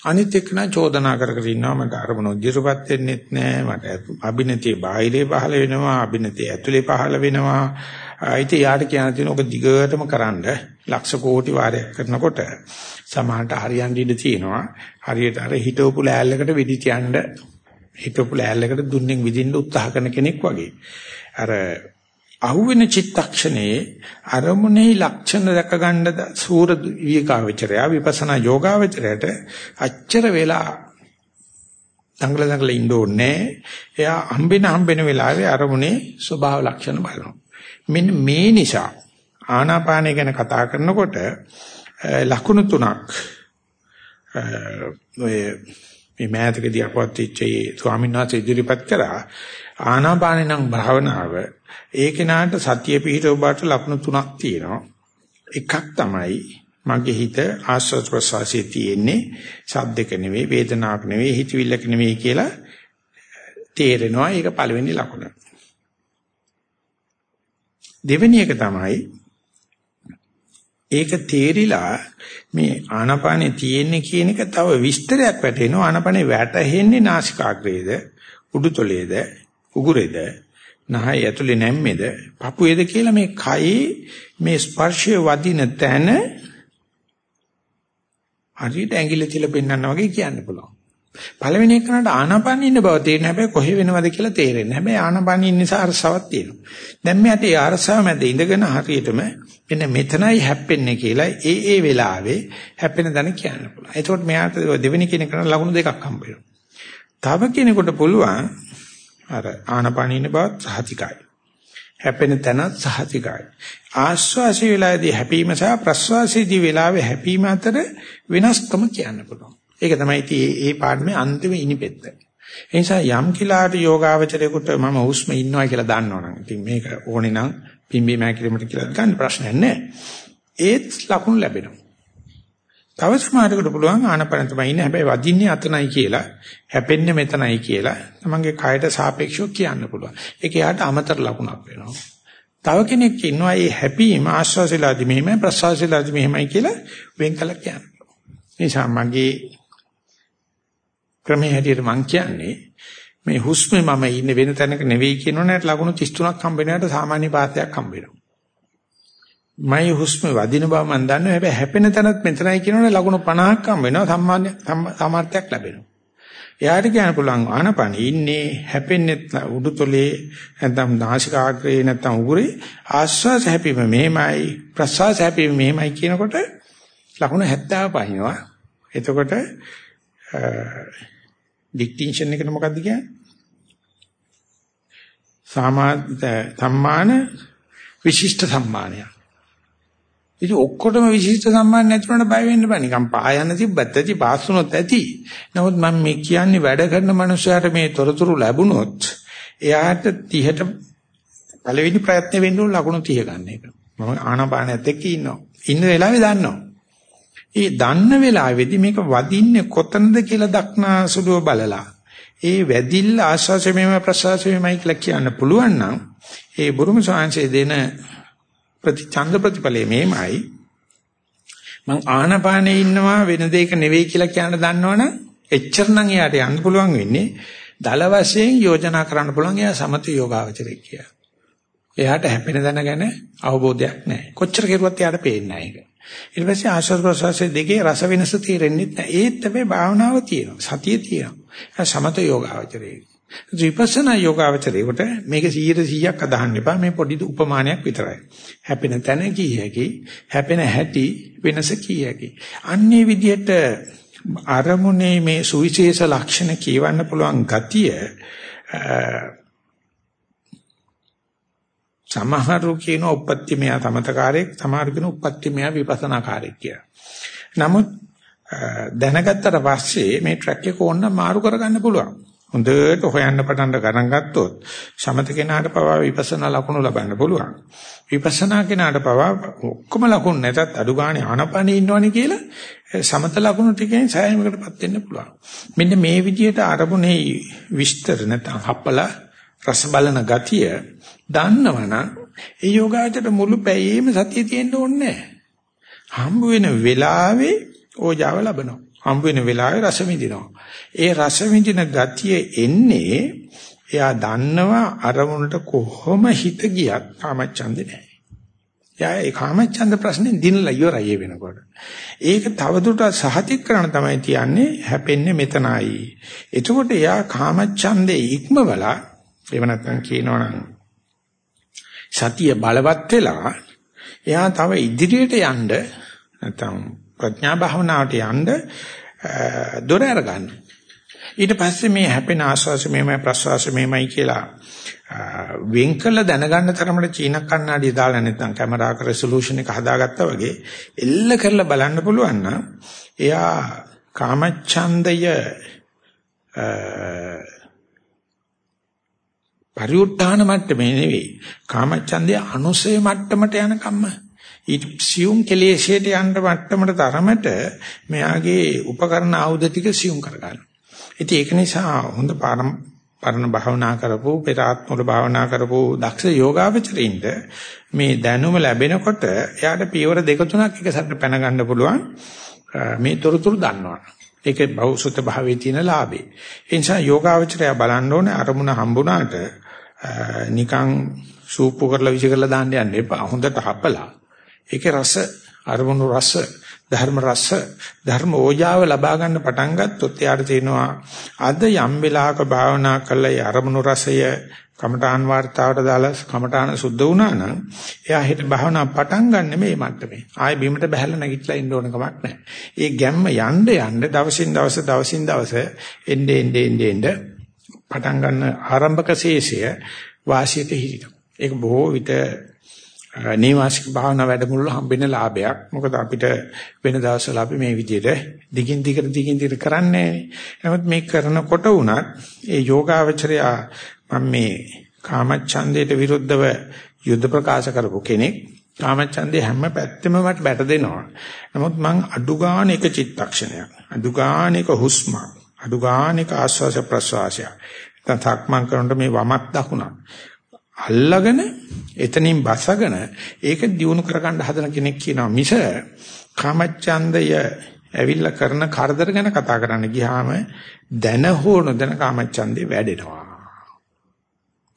අනිත් එක්කන චෝදනා කර කර ඉන්නවා මට අරමුණ උද්දිරපත් වෙන්නෙත් නෑ මට අභිනතිය බාහිරේ පහළ වෙනවා අභිනතිය ඇතුලේ පහළ වෙනවා ආයිත් යාට කියන තියෙන ඔබ දිගටම කරන්ඩ ලක්ෂ කෝටි වාරයක් කරනකොට සමානට හරියන් ඉඳ තියෙනවා. හරියට අර හිතවපු ලෑල්ලකට වෙඩි තියන්න හිතවපු ලෑල්ලකට දුන්නෙන් විදින්න උත්සාහ කරන කෙනෙක් වගේ. අර අහුවෙන චිත්තක්ෂණේ අරමුණේ ලක්ෂණ දැක ගන්න සූර විකාවචරය විපස්සනා යෝගාවචරයට අච්චර වෙලා දඟල දඟල ඉන්න ඕනේ. එයා හම්බෙන හම්බෙන වෙලාවේ අරමුණේ ස්වභාව ලක්ෂණ බලනවා. මෙන්න මේ නිසා ආනාපානය ගැන කතා කරනකොට ලකුණු තුනක් ඔය මේ මෑතකදී අපවත් ඉච්චේ ස්වාමීන් වහන්සේ ඉදිරිපත් කරා ආනාපානේ නම් භාවනාව. ඒ කෙනාට සතිය පිහිටව බාට ලකුණු තුනක් තියෙනවා. එකක් තමයි මගේ හිත ආස්වාද ප්‍රසවාසයේ තියෙන්නේ සද්දක නෙවෙයි වේදනාවක් නෙවෙයි හිතවිල්ලක නෙවෙයි කියලා තේරෙනවා. ඒක පළවෙනි ලකුණ. දෙවෙනි එක තමයි ඒක තේරිලා මේ ආනාපානේ තියෙන්නේ කියන එක තව විස්තරයක් වැටෙනවා. ආනාපානේ වැටෙන්නේ නාසිකාග්‍රේද උඩුතොලේද උගුරේද නහය ඇතුලේ නැම්මේද පපුවේද කියලා මේ කයේ මේ ස්පර්ශය වදින තැන හරියට ඇඟිලි තියලා පෙන්වන්නා වගේ කියන්න පුළුවන්. පළවෙනි එකනට ආනාපානෙ ඉන්න බව තේරෙන හැබැයි කොහෙ වෙනවද කියලා තේරෙන්නේ. හැබැයි ආනාපානෙ ඉන්න නිසා අරසාවක් තියෙනවා. දැන් මෙයාට ඒ අරසාව මැද ඉඳගෙන හරියටම මෙන්න මෙතනයි හැප්පෙන්නේ කියලා ඒ ඒ වෙලාවේ හැප්පෙන දණ කියන්න පුළුවන්. එතකොට මෙයාට දෙවෙනි කෙනෙකුට ලකුණු දෙකක් හම්බ වෙනවා. තව කෙනෙකුට පුළුවන් අර ආනාපානෙ ඉන්න බවත් සහතිකයි. හැපෙන තැනත් සහතිකයි. ආශ්වාසී වෙලාවේදී හැපීම සහ ප්‍රශ්වාසයේදී වෙලාවේ හැපීම අතර වෙනස්කම කියන්න පුළුවන්. ඒක තමයි ඉතින් ඒ පාඩමේ අන්තිම ඉනිපෙත්ත. ඒ නිසා යම් කිලාට යෝගාවචරයකට මම හුස්ම ඉන්නවා කියලා දන්නවනම් ඉතින් මේක ඕනේ නම් පිම්බි මෑකිරීමට කියලා ගන්න ප්‍රශ්නයක් නැහැ. ඒත් ලකුණු ලැබෙනවා. තව සමහරකට පුළුවන් ආනපන තමයි ඉන්නේ හැබැයි වදින්නේ අතනයි කියලා හැපෙන්නේ මෙතනයි කියලා තමන්ගේ කයට සාපේක්ෂව කියන්න පුළුවන්. ඒක යාට අමතර ලකුණක් වෙනවා. තව කෙනෙක් ඉන්නවා මේ හැපීම ආශ්වාසයලාදී මෙහෙමයි ප්‍රශ්වාසයලාදී මෙහෙමයි කියලා වෙන් කළ කියන්නේ. නිසා මගේ ක්‍රමයේ හැටියට මම කියන්නේ මේ හුස්මේ මම ඉන්නේ වෙන තැනක නෙවෙයි කියනෝනේ ලකුණු 33ක් හම්බ වෙනාට සාමාන්‍ය පාසයක් හම්බ වෙනවා. මයි හුස්ම වදින බව මම දන්නවා හැබැයි හැපෙන තැනත් මෙතනයි කියනෝනේ ලකුණු 50ක් හම්බ වෙනවා සම්මාන්‍ය සමර්ථයක් ලැබෙනවා. එයාට කියන්න පුළුවන් ආනපන ඉන්නේ හැපෙන්නේ උඩුතොලේ නැත්නම් නාසිකාග්‍රේ නැත්නම් උගුරේ ආශ්වාස හැපීම මෙහෙමයි ප්‍රශ්වාස හැපීම මෙහෙමයි කියනකොට ලකුණු 70 පහිනවා. එතකොට ඩික්ටින්ෂන් එකට මොකද්ද කියන්නේ? සාමා සම්මාන විශිෂ්ට සම්මානයක්. ඉතින් ඔක්කොටම විශිෂ්ට සම්මාන නැතුනට බය වෙන්න බෑ. නිකන් පායන්න තිබ්බත් ඇති පාස් වුණොත් ඇති. නමුත් මම මේ කියන්නේ වැඩ කරන මනුස්සයාට මේ තොරතුරු ලැබුණොත් එයාට 30ට පළවෙනි ප්‍රයත්නේ වෙන්න ඕන ලකුණු 30 ගන්න එක. මම ආනාපානයත් එක්ක ඉන්නවා. ඉන්න වෙලාවේ දන්නවා. ඒ දන්න වෙලාවේදී මේක වදින්නේ කොතනද කියලා දක්නා සුළුව බලලා ඒ වැදිල්ල ආශ්වාසයේම ප්‍රශ්වාසයේමයි කියලා කියන්න පුළුවන් නම් ඒ බුරුම සාංශයේ දෙන ප්‍රතිචන්ද ප්‍රතිඵලයේ මේමයි මං ආනපානේ ඉන්නවා වෙන දෙයක නෙවෙයි කියලා කියන්න දන්නවනම් එච්චර නම් එයාට යන්න පුළුවන් වෙන්නේ දල වශයෙන් යෝජනා කරන්න පුළුවන් එයා සමත යෝගාවචරය කියලා. එයාට හැපෙන දන ගැන අවබෝධයක් නැහැ. කොච්චර කෙරුවත් එයාට පේන්නේ නැහැ ඒක. ඊට පස්සේ ආශ්වාස ප්‍රශ්වාසයේ දෙකේ රස වෙනස තේරෙන්නේ නැහැ. ඒත් තමයි භාවනාව තියෙනවා. සතිය තියෙනවා. සමත යෝගාවචරයේ. විපස්සනා යෝගාවචරයේකට මේක 100%ක් අදහන්න එපා. මේ පොඩි උපමානයක් විතරයි. හැපෙන තැන කීයකි, හැපෙන හැටි වෙනස කීයකි. අන්නේ විදිහට අරමුණේ මේ සුවිශේෂ ලක්ෂණ කියවන්න පුළුවන් ගතිය සමහරු කියන උපත්තිමය තමතකාරයෙක් සමහරු කියන උපත්තිමය විපස්සනාකාරයෙක් කියලා. නමුත් දැනගත්තට පස්සේ මේ ට්‍රැක් එක ඕන්න මාරු කරගන්න පුළුවන්. හොඳට හොයන්න පටන් ගන්න ගත්තොත් සමත කෙනාට පවා විපස්සනා ලකුණු ලබන්න පුළුවන්. විපස්සනා කෙනාට පවා ඔක්කොම ලකුණු නැතත් අඩු ගානේ ආනපනේ ඉන්නවනේ කියලා සමත ලකුණු ටිකෙන් සෑහීමකටපත් වෙන්න පුළුවන්. මෙන්න මේ විදිහට අරමුණේ විස්තර නැත්නම් හප්පලා රස බලන ගතිය දන්නවනම් ඒ යෝගාචර මුළු පැයෙම සතිය තියෙන්න ඕනේ හම්බ වෙන වෙලාවේ ඕජාව ලබනවා. හම්බ වෙන වෙලාවේ රස විඳිනවා. ඒ රස විඳින ගතිය එන්නේ එයා දන්නවා අරමුණට කොහොම හිත ගියත් කාමච්ඡන්දේ නැහැ. එයා ඒ කාමච්ඡන්ද ප්‍රශ්නේ දිනලා ඉවරයි වෙනකොට. ඒක තවදුරටත් සහතික කරන තමයි තියන්නේ හැපෙන්නේ මෙතනයි. එතකොට එයා කාමච්ඡන්දේ ඉක්මවලා එහෙම නැත්නම් කියනවනම් සතිය බලවත් වෙලා එයා තව ඉදිරියට යන්න නැත්නම් ප්‍රඥා භාවනාවට යන්න දොර අරගන්න. ඊට පස්සේ මේ හැපෙන ආස්වාස මෙමය ප්‍රස්වාස මෙමය කියලා වෙන් කළ දැනගන්න තරමට චීන කන්නඩිය දාලා නැත්නම් කැමරාක රෙසලූෂන් එක හදාගත්තා වගේ එල්ල කරලා බලන්න පුළුවන් නම් එයා කාමච්ඡන්දය පරිඋත්ථාන මට්ටමේ නෙවෙයි. කාමච්ඡන්දය අනුසය මට්ටමට යන කම්ම. ඊට සියුම් කෙලෙෂයට යන්න මට්ටමට තරමට මෙයාගේ උපකරණ ආයුධ ටික සියුම් කරගන්න. ඉතින් ඒක නිසා හොඳ පරණ භාවනා කරපු පෙරාත්මවල භාවනා කරපු දක්ෂ යෝගාවචරින්ද මේ දැනුම ලැබෙනකොට එයාට පියවර දෙක තුනක් එක සැරේ පැන ගන්න පුළුවන් මේ තොරතුරු දන්නවා. ඒක බෞසුත භාවයේ තියෙන ලාභේ. ඒ නිසා යෝගාවචරය බලන්න ඕනේ අරමුණ හම්බුණාට නිකන් සූප්පු කරලා විශ් කරලා දාන්න යන්න එපා. හොඳට හපලා. ඒකේ රස, අරමුණු රස, ධර්ම රස, ධර්ම ඕජාව ලබා ගන්න පටන් ගත්තොත් එයාට තේනවා අද යම් වෙලාවක භාවනා කළා ඒ අරමුණු රසය කමඨාන් වார்த்தාවට දාලා කමඨාන සුද්ධ වුණා නම් එයා හිත භාවනා පටන් ගන්න මේ මට්ටමේ. ආයේ බිමට බහැලා නැගිටලා ඉන්න ඕන කමක් නැහැ. ඒ ගැම්ම යන්න යන්න දවසින් දවස දවසින් දවස එන්නේ එන්නේ එන්නේ පටන් ගන්න ආරම්භක ශේෂය වාසියට හිරිනවා. ඒක බොහෝ විට නේවාසික භාවනා වැඩමුළු හම්බෙන ලාභයක්. මොකද අපිට වෙන දවස්වල අපි මේ විදිහට දිගින් දිගට දිගින් දිගට කරන්නේ නමුත් මේ කරනකොට උනත් ඒ යෝගාවචරය මම මේ කාමච්ඡන්දයට විරුද්ධව යුද්ධ ප්‍රකාශ කරපු කෙනෙක් කාමච්ඡන්දේ හැම පැත්තෙම මට බැට දෙනවා. නමුත් මං අඩු ගන්න එක චිත්තක්ෂණයක්. අඩු ගන්න එක හුස්ම. අඩු ගන්න එක ආස්වාස ප්‍රස්වාසය. තත්ක් මං කරනකොට මේ වමත් දකුණක්. අල්ලගෙන එතනින් බසගෙන ඒක දියුණු කරගන්න හදන කෙනෙක් කියනවා මිස කාමච්ඡන්දය ඇවිල්ලා කරන කරදර ගැන කතා කරන්න ගියාම දැන හෝ නොදැන කාමච්ඡන්දේ වැඩෙනවා.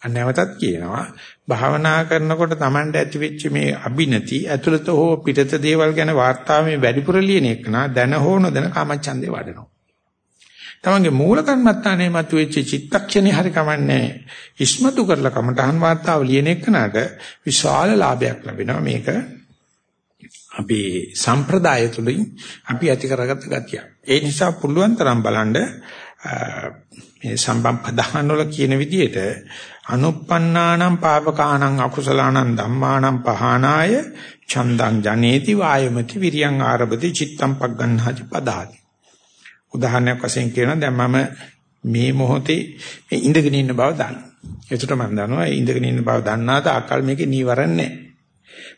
නැවතත් කියනවා භාවනා කරනකොට Tamanට ඇතිවෙච්ච මේ අබිනති ඇතුළත හෝ පිටත දේවල් ගැන වාර්තාවේ වැඩිපුර ලියන එක නා දැන හෝ නොදැන කාමච්ඡන්දේ වඩනවා. තමන්ගේ මූල කර්මත්තානේ මතුවෙච්ච චිත්තක්ෂණේ හරි කමන්නේ ඉස්මතු කරලා කමඨහන් වාර්තාව ලියන එකනට විශාල ලාභයක් ලැබෙනවා මේක අපි සම්ප්‍රදාය තුලින් අපි ඇති කරගත්ත ගතිය. ඒ නිසා පුළුවන් තරම් බලන්න මේ සම්බම්පදාන වල කියන විදිහට අනුප්පන්නානම් පාපකානම් අකුසලානම් ධම්මානම් පහනාය චන්දං ජනේති වායමති විරියං ආරබති චිත්තම් පග්ගන්හාති පදාති උදාහරණයක් වශයෙන් කියනවා දැන් මම මේ මොහොතේ මේ ඉඳගෙන ඉන්න බව දන්නවා. ඒකට මම දන්නවා ඉඳගෙන ඉන්න බව දන්නා තාක්කල් මේකේ නීවරණ නැහැ.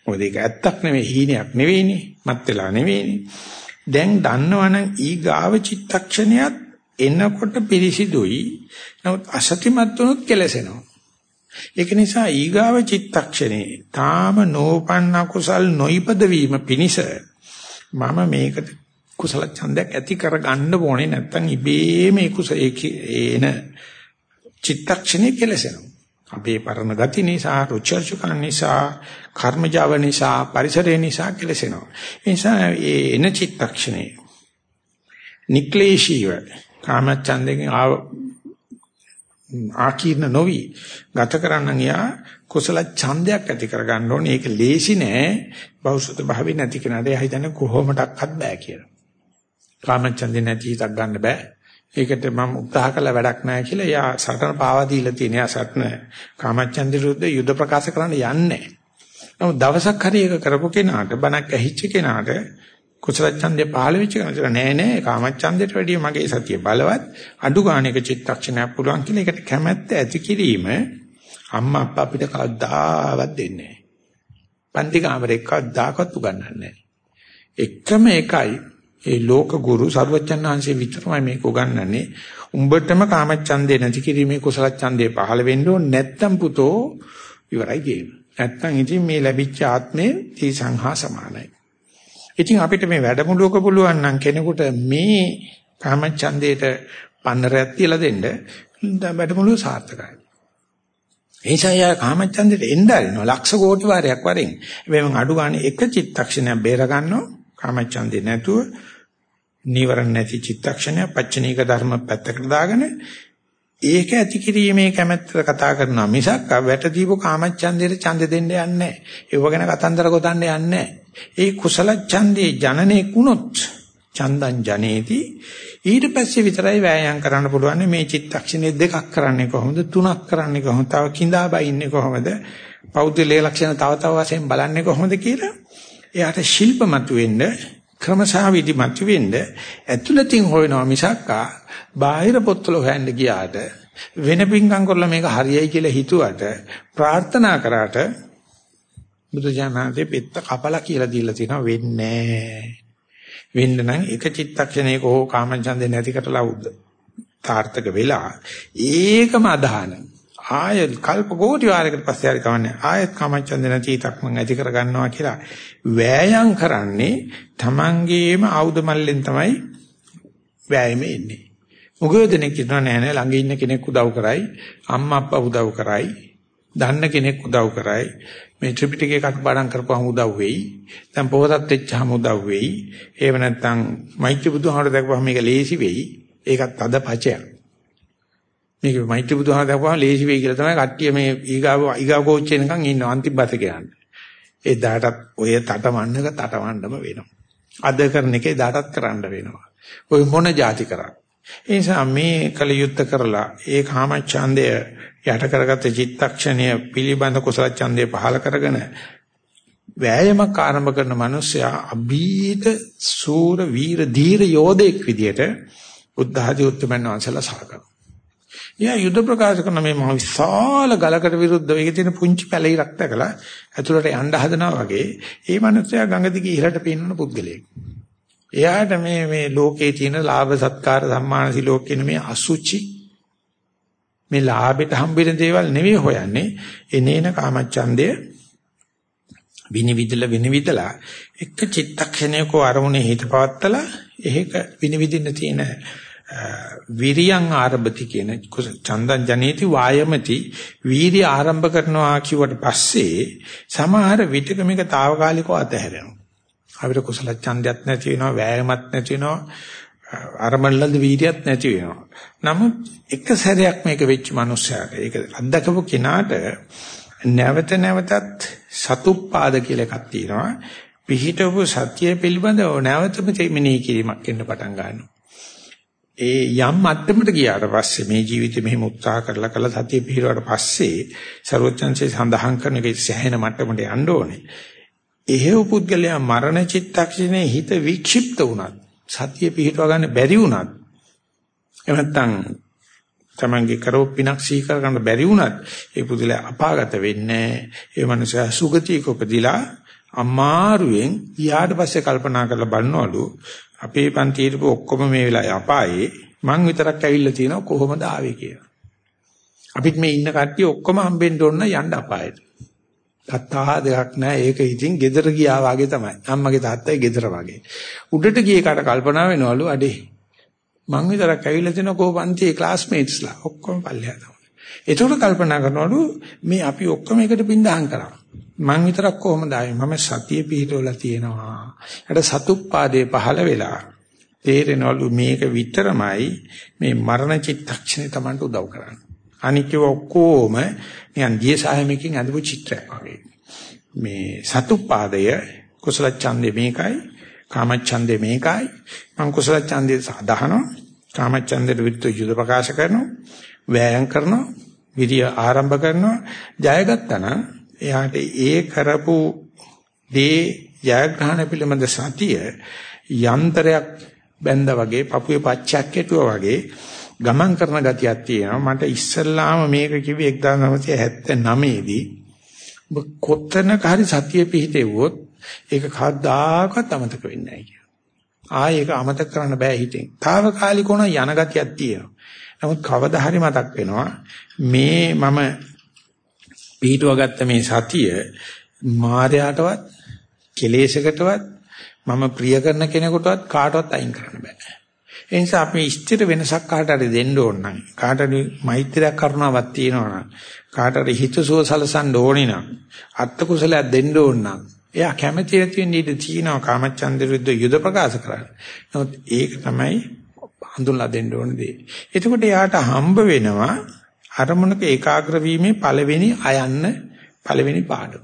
මොකද ඒක ඇත්තක් නෙවෙයි හීනයක් නෙවෙයිනේ. මත් වෙලා නෙවෙයිනේ. දැන් දන්නවනම් ඊගාව චිත්තක්ෂණයත් එනකොට පිරිසිදුයි. නමුත් අසතිමත් වුණොත් කෙලසෙනවා. ඒක නිසා ඊගාව චිත්තක්ෂණේ තාම නෝපන්න කුසල් නොයිපද වීම පිණිස මම මේකට කුසල ඡන්දයක් ඇති කරගන්න ඕනේ නැත්නම් ඉබේම ඒ කුස ඒන චිත්තක්ෂණේ කෙලසෙනවා. අපේ පරණ ගති නිසා, රුචර්චකන් නිසා, කර්මජාව නිසා, පරිසරය නිසා කෙලසෙනවා. ඒ නිසා ඒ එන චිත්තක්ෂණේ නික්ලේශීව කාමච්ඡන්දයෙන් ආකීර්ණ නොවි ගත කරන්න යා කුසල ඡන්දයක් ඇති කරගන්න ඕනේ. ඒක ලේසි නෑ. බෞසුත භාවය නැති කෙනාට එයා හිතන්නේ කොහොමඩක්වත් බෑ කියලා. කාමච්ඡන්දේ නැති හිතක් ගන්න බෑ. ඒකට මම උත්සාහ කළා වැඩක් නැහැ කියලා එයා සටන පාවා දීලා තියෙන. එයා සටන කාමච්ඡන්දේ විරුද්ධ යුද්ධ ප්‍රකාශ කරන්න යන්නේ නමුත් දවසක් හරි ඒක කරපු කෙනාට බණක් ඇහිච්ච කෙනාට කුසල ඡන්දේ පහළ වෙච්ච කෙනාට නෑ නෑ කාමච්ඡන්දේට වැඩිය මගේ සතිය බලවත් අඩු ගානක චිත්තක්ෂණයක් පුළුවන් කියලා ඒකට කැමැත්ත ඇති කිරීම අම්මා අප්පා අපිට කවදාවත් දෙන්නේ නෑ. පන්ති කාමරේ කවදාකවත් උගන්වන්නේ නෑ. එකම එකයි ඒ ලෝක ගුරු සර්වචන්නාංශයේ විතරමයි මේක උගන්වන්නේ. උඹටම කාමච්ඡන්දේ නැති කිරීමේ කුසල ඡන්දේ පහළ වෙන්න ඕන නැත්තම් පුතෝ ඉවරයි ගේම. නැත්තම් ඉතින් මේ ලැබිච්ච ආත්මේ තී සංහා සමානයි. ඉතින් අපිට මේ වැඩමුළුවක පුළුවන් නම් කෙනෙකුට මේ කාමච්ඡන්දේට පන්නරයක් තියලා දෙන්න වැඩමුළුව සාර්ථකයි. එනිසා යා කාමච්ඡන්දේට එන්න ආරිනවා ලක්ෂ කෝටි වාරයක් වරෙන්. හැබැයි මම අඩු ගන්න එක චිත්තක්ෂණයක් බේර ගන්නවා කාමච්ඡන්දේ නැතුව නීවරණ නැති චිත්තක්ෂණය පච්චනීක ධර්ම පැත්තකට දාගෙන ඒක ඇති කිරීමේ කැමැත්ත කතා කරනවා. මිසක් වැට දීපු කාමච්ඡන්දේට ඡන්ද දෙන්න යන්නේ නැහැ. ඒව ගැන කතන්දර ගොතන්න යන්නේ නැහැ. ඒ කුසල ඡන්දේ ජනනේ කුණොත් චන්දං ජනේති. ඊට පස්සේ විතරයි වෑයම් කරන්න පුළුවන් මේ චිත්තක්ෂණේ දෙකක් කරන්නේ කොහොමද? තුනක් කරන්නේ කොහොමද? තව කිඳා බයින්නේ කොහොමද? පෞද්ගලික ලක්ෂණ තව තව වශයෙන් බලන්නේ කොහොමද කියලා එයාට ශිල්ප මතුවෙන්න ක්‍රමසහවිදි මතුවෙන්න ඇතුළතින් හොයනවා මිසක්කා බාහිර පොත්වල හොයන්න ගියාට වෙන පිංකම් කරලා මේක හරියයි කියලා හිතුවට ප්‍රාර්ථනා කරාට බුදුජානනාතේ පෙත්ත කපලා කියලා දීලා තියෙනවා වෙන්නේ වෙන්න නම් එක චිත්තක්ෂණයක හෝ කාමචන්දේ නැති කරලා උද්ද තාර්ථක වෙලා ඒකම අදහන. ආය කල්ප කෝටි වාරයකට පස්සේ හරි කවන්නේ. ආයත් කාමචන්ද නැති හිතක් මම ඇති කර ගන්නවා කියලා වෑයම් කරන්නේ Tamangeema ආයුධ මල්ලෙන් තමයි වෑයමේ ඉන්නේ. මොකදෙනෙක් කියනවා නෑ නෑ ළඟ ඉන්න කෙනෙක් උදව් කරයි අම්මා අප්පා උදව් කරයි දන්න කෙනෙක් උදව් කරයි මේ ත්‍රිපිටකේ කටපාඩම් කරපුවාම උදව් වෙයි දැන් පොහොසත් වෙච්චාම උදව් වෙයි එහෙම නැත්නම් මෛත්‍රී බුදුහාමර දැක්වහම මේක ලේසි වෙයි. ඒකත් අද පචයක්. මේක මෛත්‍රී බුදුහාම දැක්වහම ලේසි වෙයි කියලා තමයි කට්ටිය මේ ඊගාව ඊගාව කෝච්චි එනකන් ඉන්න අන්තිම බස් එක යන්නේ. ඒ දාටත් ඔය තටමන්නක තටමන්නම වෙනවා. අද කරන එකේ දාටත් කරන්න වෙනවා. ඔය මොන જાති කරා. ඒ නිසා මේ කල යුද්ධ කරලා ඒ කාමච්ඡන්දය යට කරගත්ත චිත්තක්ෂණය පිළිබඳ කුසල ඡන්දය පහල කරගෙන වෑයමක් ආරම්භ කරන මිනිසයා අභීත සූර වීර ධීර යෝධෙක් විදියට බුද්ධ ආදී උත්තරමන් වහන්සේලා සලකනවා. එයා යුද ප්‍රකාශ කරන මේ මහ විශාල ගලකට විරුද්ධව ඒකේ තියෙන පුංචි පැලිරක් දැකලා ඇතුළට යන්න හදනවා වගේ ඒ මනුස්සයා ගඟ දිගේ ඉහළට පේනන පුද්ගලයෙක්. එයාට මේ මේ ලෝකේ තියෙන ලාභ සත්කාර සම්මාන සිලෝකේ මේ අසුචි මේ ලාභයට හම්බෙන දේවල් නෙවෙයි හොයන්නේ එනේන කාමච්ඡන්දය විනිවිදලා විනිවිදලා එක චිත්තක්ෂණයක අරමුණේ හිත පවත්තලා එහෙක විනිවිදින්න තියෙන විරියං ආරම්භති කියන චන්දං ජනේති වායමති වීර්ය ආරම්භ කරනවා කිව්වට පස්සේ සමහර විටක මේක తాවකාලිකව අතහැරෙනවා. අපිට කුසල ඡන්දයක් නැති වෙනවා, වෑයමක් නැති වෙනවා, අරමල්ලද වීර්යයක් නැති වෙනවා. නමුත් එක සැරයක් මේක වෙච්ච මනුස්සයාට ඒක අත්දකපු කෙනාට නැවත නැවතත් සතුප්පාද කියලා එකක් තියෙනවා. පිහිටවපු සත්‍ය පිළිබඳව නැවතම මෙනෙහි කිරීමක් එන්න පටන් ගන්නවා. ඒ යම් මට්ටමකට ගියාට පස්සේ මේ ජීවිතේ මෙහෙම උත්සාහ කරලා කළා සතිය පිහිරුවාට පස්සේ ਸਰවඥංශේ සඳහන් කරන එක සෑහෙන මට්ටමකට යන්න ඕනේ. එහෙව් පුද්ගලයා මරණ චිත්තක්ෂණේ හිත වික්ෂිප්ත වුණත් සතිය පිහිටවා ගන්න බැරි වුණත් එහෙම නැත්නම් තමන්ගේ කරෝ පිනක් සීකර ගන්න බැරි වුණත් ඒ පුදුලයා අපාගත වෙන්නේ ඒ මනුස්සයා සුගතියක උපදිලා අමාරුවෙන් ඊට පස්සේ කල්පනා කරලා බලනවලු අපේ පන්තියේ ඔක්කොම මේ වෙලාවේ අපායේ මං විතරක් ඇවිල්ලා තියෙනවා කොහොමද ආවේ කියලා. අපිත් මේ ඉන්න කට්ටිය ඔක්කොම හම්බෙන්න ඕන යන්න අපායට. තාත්තා දෙයක් නැහැ ඒක ඉතින් gedara ගියා වගේ තමයි. අම්මගේ තාත්තයි gedara වගේ. උඩට ගියේ කාට කල්පනා වෙනවලු අඩේ මං විතරක් ඇවිල්ලා තියෙන කෝ පන්තියේ ක්ලාස්මේට්ස්ලා ඔක්කොම පල්ලෙහා තමයි. ඒතකොට කල්පනා කරනවලු මේ අපි ඔක්කොම එකට පින්දහම් කරා. මං විතරක් කොහොමද ආවේ මම සතිය පිහිටවලා තියෙනවා. ඊට සතුප්පාදේ පහළ වෙලා තේරෙනවලු මේක විතරමයි මේ මරණ චිත්තක්ෂණේ Tamanට උදව් කරන්නේ. අනික ඔක්කොම නිකන් දිය සායමකින් අඳපු චිත්‍රයක් වගේ. මේ සතුප්පාදය කුසල ඡන්දේ මේකයි කාමච්ඡන්දේ මේකයි මං කුසල ඡන්දේ සාධහනවා කාමච්ඡන්දේට විරුද්ධ යුද ප්‍රකාශ කරනවා වෑයම් කරනවා විරිය ආරම්භ කරනවා ජයගත්තා නම් එයාට ඒ කරපු දේ ජයග්‍රහණ පිළිබඳ සතිය යන්ත්‍රයක් බැඳා වගේ පපුවේ පච්චයක් කෙටුවා වගේ ගමන් කරන ගතියක් තියෙනවා මට ඉස්සල්ලාම මේක කිව්වේ 1979 දී ඔබ කොතනක හරි සතිය පිහිටෙව්වොත් ඒක කවදාකවත් අමතක වෙන්නේ නැහැ කියලා. ආයේ ඒක අමතක කරන්න බෑ හිතෙන්. తాවකාලිකව යන ගතියක් තියෙනවා. නමුත් කවදා හරි මතක් වෙනවා මේ මම පිටුවගත්ත මේ සතිය මායයටවත් කෙලෙසකටවත් මම ප්‍රිය කරන කෙනෙකුටවත් කාටවත් අයින් කරන්න බෑ. ඒ නිසා අපි ස්ථිර වෙනසක් කාට හරි දෙන්න ඕන නම් කාට හරි මෛත්‍රියක් කරුණාවක් තියෙනවා නම් කාට හරි හිතසුව සලසන්න ඕනේ නම් අත්ත කුසලයක් දෙන්න ඕන නම් එයා කැමැති ඇති වෙන්නේ ඉඳ තියෙනවා කාමච්ඡන්ද විරුද්ධ යුද ප්‍රකාශ කරන්න. නමුත් ඒක තමයි හඳුන්ලා දෙන්න ඕන දේ. එතකොට එයාට හම්බ වෙනවා අරමුණක ඒකාග්‍ර වීමේ පළවෙනි අයන්න පළවෙනි පාඩම.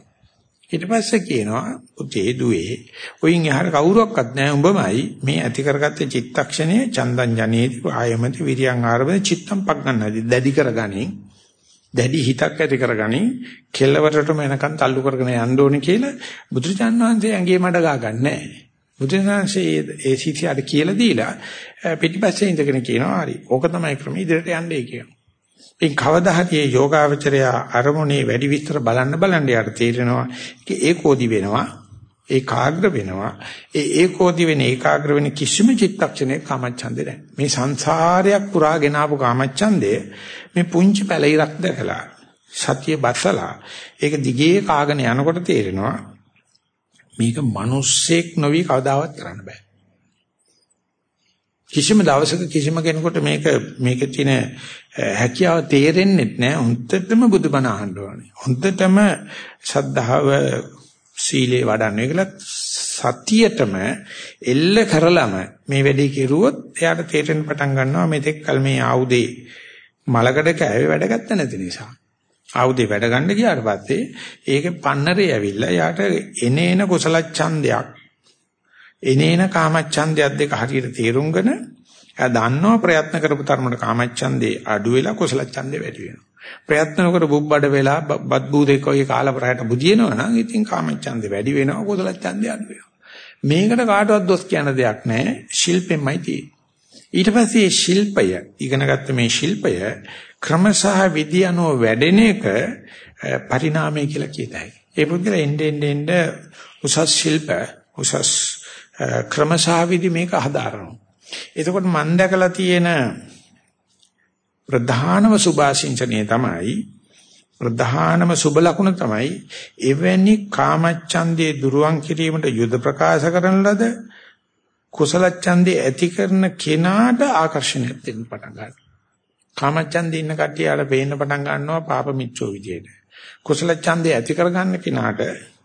ඊට පස්සේ කියනවා පුතේ දුවේ. ඔයින් එහාට කවුරුවක්වත් නැහැ. උඹමයි මේ ඇති කරගත්ත චිත්තක්ෂණය චන්දං ජනේති ආයමති විරියං ආරබද චිත්තම් පග්ගන්නදී දැඩි කරගනින්. දැඩි හිතක් ඇති කරගනින්. කෙලවරටම එනකන් තල්ලු කරගෙන යන්න ඕනේ කියලා බුදුරජාණන් වහන්සේ ඇඟේ මඩ ගා ගන්නෑ. බුදුරජාණන්සේ ඒ සිටියට කියලා දීලා පිටිපස්සේ ඉඳගෙන කියනවා හරි ඕක තමයි ක්‍රම ඉදිරියට යන්නේ කියනවා ඉතින් කවදා හරි මේ යෝගාවචරය අරමුණේ වැඩි විස්තර බලන්න බලන්න යාට තේරෙනවා. ඒක ඒකෝදි වෙනවා ඒකාග්‍ර වෙනවා. ඒ ඒකෝදි වෙන ඒකාග්‍ර වෙන කිසිම චිත්තක්ෂණයක කාමච්ඡන්දේ නැහැ. මේ සංසාරයක් පුරාගෙන ආපු කාමච්ඡන්දේ මේ පුංචි පැලිරක් දැකලා සතිය බසලා ඒක දිගේ කාගෙන යනකොට තේරෙනවා මේක මිනිස්සෙක් නොවි කවදාවත් කරන්න බෑ. කිසිම දවසක කිසිම කෙනෙකුට මේක මේකේ තියෙන හැකියාව තේරෙන්නේ නැහැ. හොඳටම බුදුබණ අහන්න ඕනේ. හොඳටම ශද්ධාව සීලේ වඩන්න. ඒකල සතියටම එල්ල කරලම මේ වැඩේ කෙරුවොත් එයාට තේරෙන්න පටන් ගන්නවා මෙතෙක් කල මේ ආයුධේ මලකඩ කෑවේ වැඩ ගත්ත නැති නිසා. ආයුධේ වැඩ ගන්න ගියාට පස්සේ ඒකේ පන්නරේ ඇවිල්ලා එයාට එනේන කුසල ඡන්දයක් එනේන කාමච්ඡන්දයක් දෙක හරියට තේරුම්ගෙන එයා දන්නවා ප්‍රයත්න කරපු තරමට කාමච්ඡන්දේ අඩු වෙලා කුසල ඡන්දේ වැඩි වෙනවා. ප්‍රයත්න කර බුබ්බඩ වෙලා බත් බූදෙක් වගේ කාලා ප්‍රහයට බුදිනවා නම් ඉතින් කාමච්ඡන්දේ වැඩි වෙනවා කුසල ඡන්දේ අඩු වෙනවා. මේකට කාටවත් දොස් කියන දෙයක් නැහැ. ශිල්පෙමයි තියෙන්නේ. ඊට පස්සේ ශිල්පය ඉගෙනගත්ත මේ ශිල්පය ක්‍රමසහ විදි අනුව වැඩෙන එක පරිණාමය කියලා කියතයි. ඒ පුද්ගල එnde end end උසස් ශිල්ප උසස් ක්‍රමසහ විදි මේක හදාරනවා. එතකොට මම දැකලා තියෙන ප්‍රධානම සුභාසින්චනය තමයි ප්‍රධානම සුබ ලකුණ තමයි එවැනි කාමච්ඡන්දේ දුරුවන් කිරීමට යුද ප්‍රකාශ කරන ලද කුසල ඡන්දේ ඇති කරන කෙනාට ආකර්ෂණයක් දෙන්න පටන් ගන්නවා. කාමච්ඡන්දේ ඉන්න කට්ටියට පේන්න පටන් ගන්නවා පාප මිත්‍රෝ විදියට. කුසල ඡන්දේ ඇති කරගන්න කෙනාට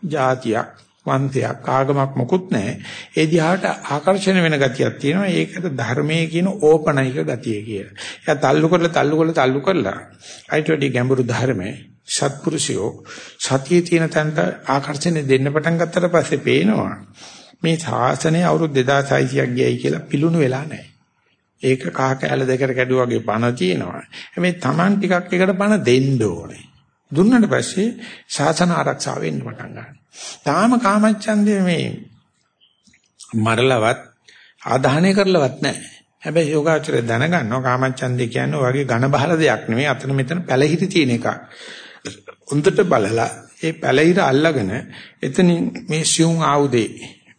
જાතියක් වන්තයක් ආගමක් මොකුත් නැහැ. ඒ දිහාට ආකර්ෂණ වෙන ගතියක් තියෙනවා. ඒකට ධර්මයේ කියන ඕපනයික ගතිය කියලා. එයා තල්ලු කරලා තල්ලු කරලා තල්ලු කරලා අයිට වැඩි ගැඹුරු ධර්මයේ සත්පුරුෂයෝ සතියේ තියෙන තැනට ආකර්ෂණය දෙන්න පටන් ගත්තට පස්සේ පේනවා මේ ශාසනය අවුරුදු 2600ක් ගියයි කියලා පිලුණු වෙලා නැහැ. ඒක කහ කැල දෙකට කැඩුවා වගේ පණ තියෙනවා. හැබැයි Taman ටිකක් එකට පණ දෙන්න ඕනේ. දුන්නට පස්සේ ශාසන ආරක්ෂාව වෙන්න පටන් ගන්නවා. තාම කාමච්ඡන්දේ මේ මරලවත් ආදාහනය කරලවත් නැහැ. හැබැයි යෝගාචරය දැනගන්නවා කාමච්ඡන්දේ කියන්නේ වගේ ඝන බහල දෙයක් නෙමෙයි අතන මෙතන පැලහිරි තියෙන එකක්. උන්දට බලලා ඒ පැලහිර අල්ලගෙන එතනින් මේ සියුම් ආයුධේ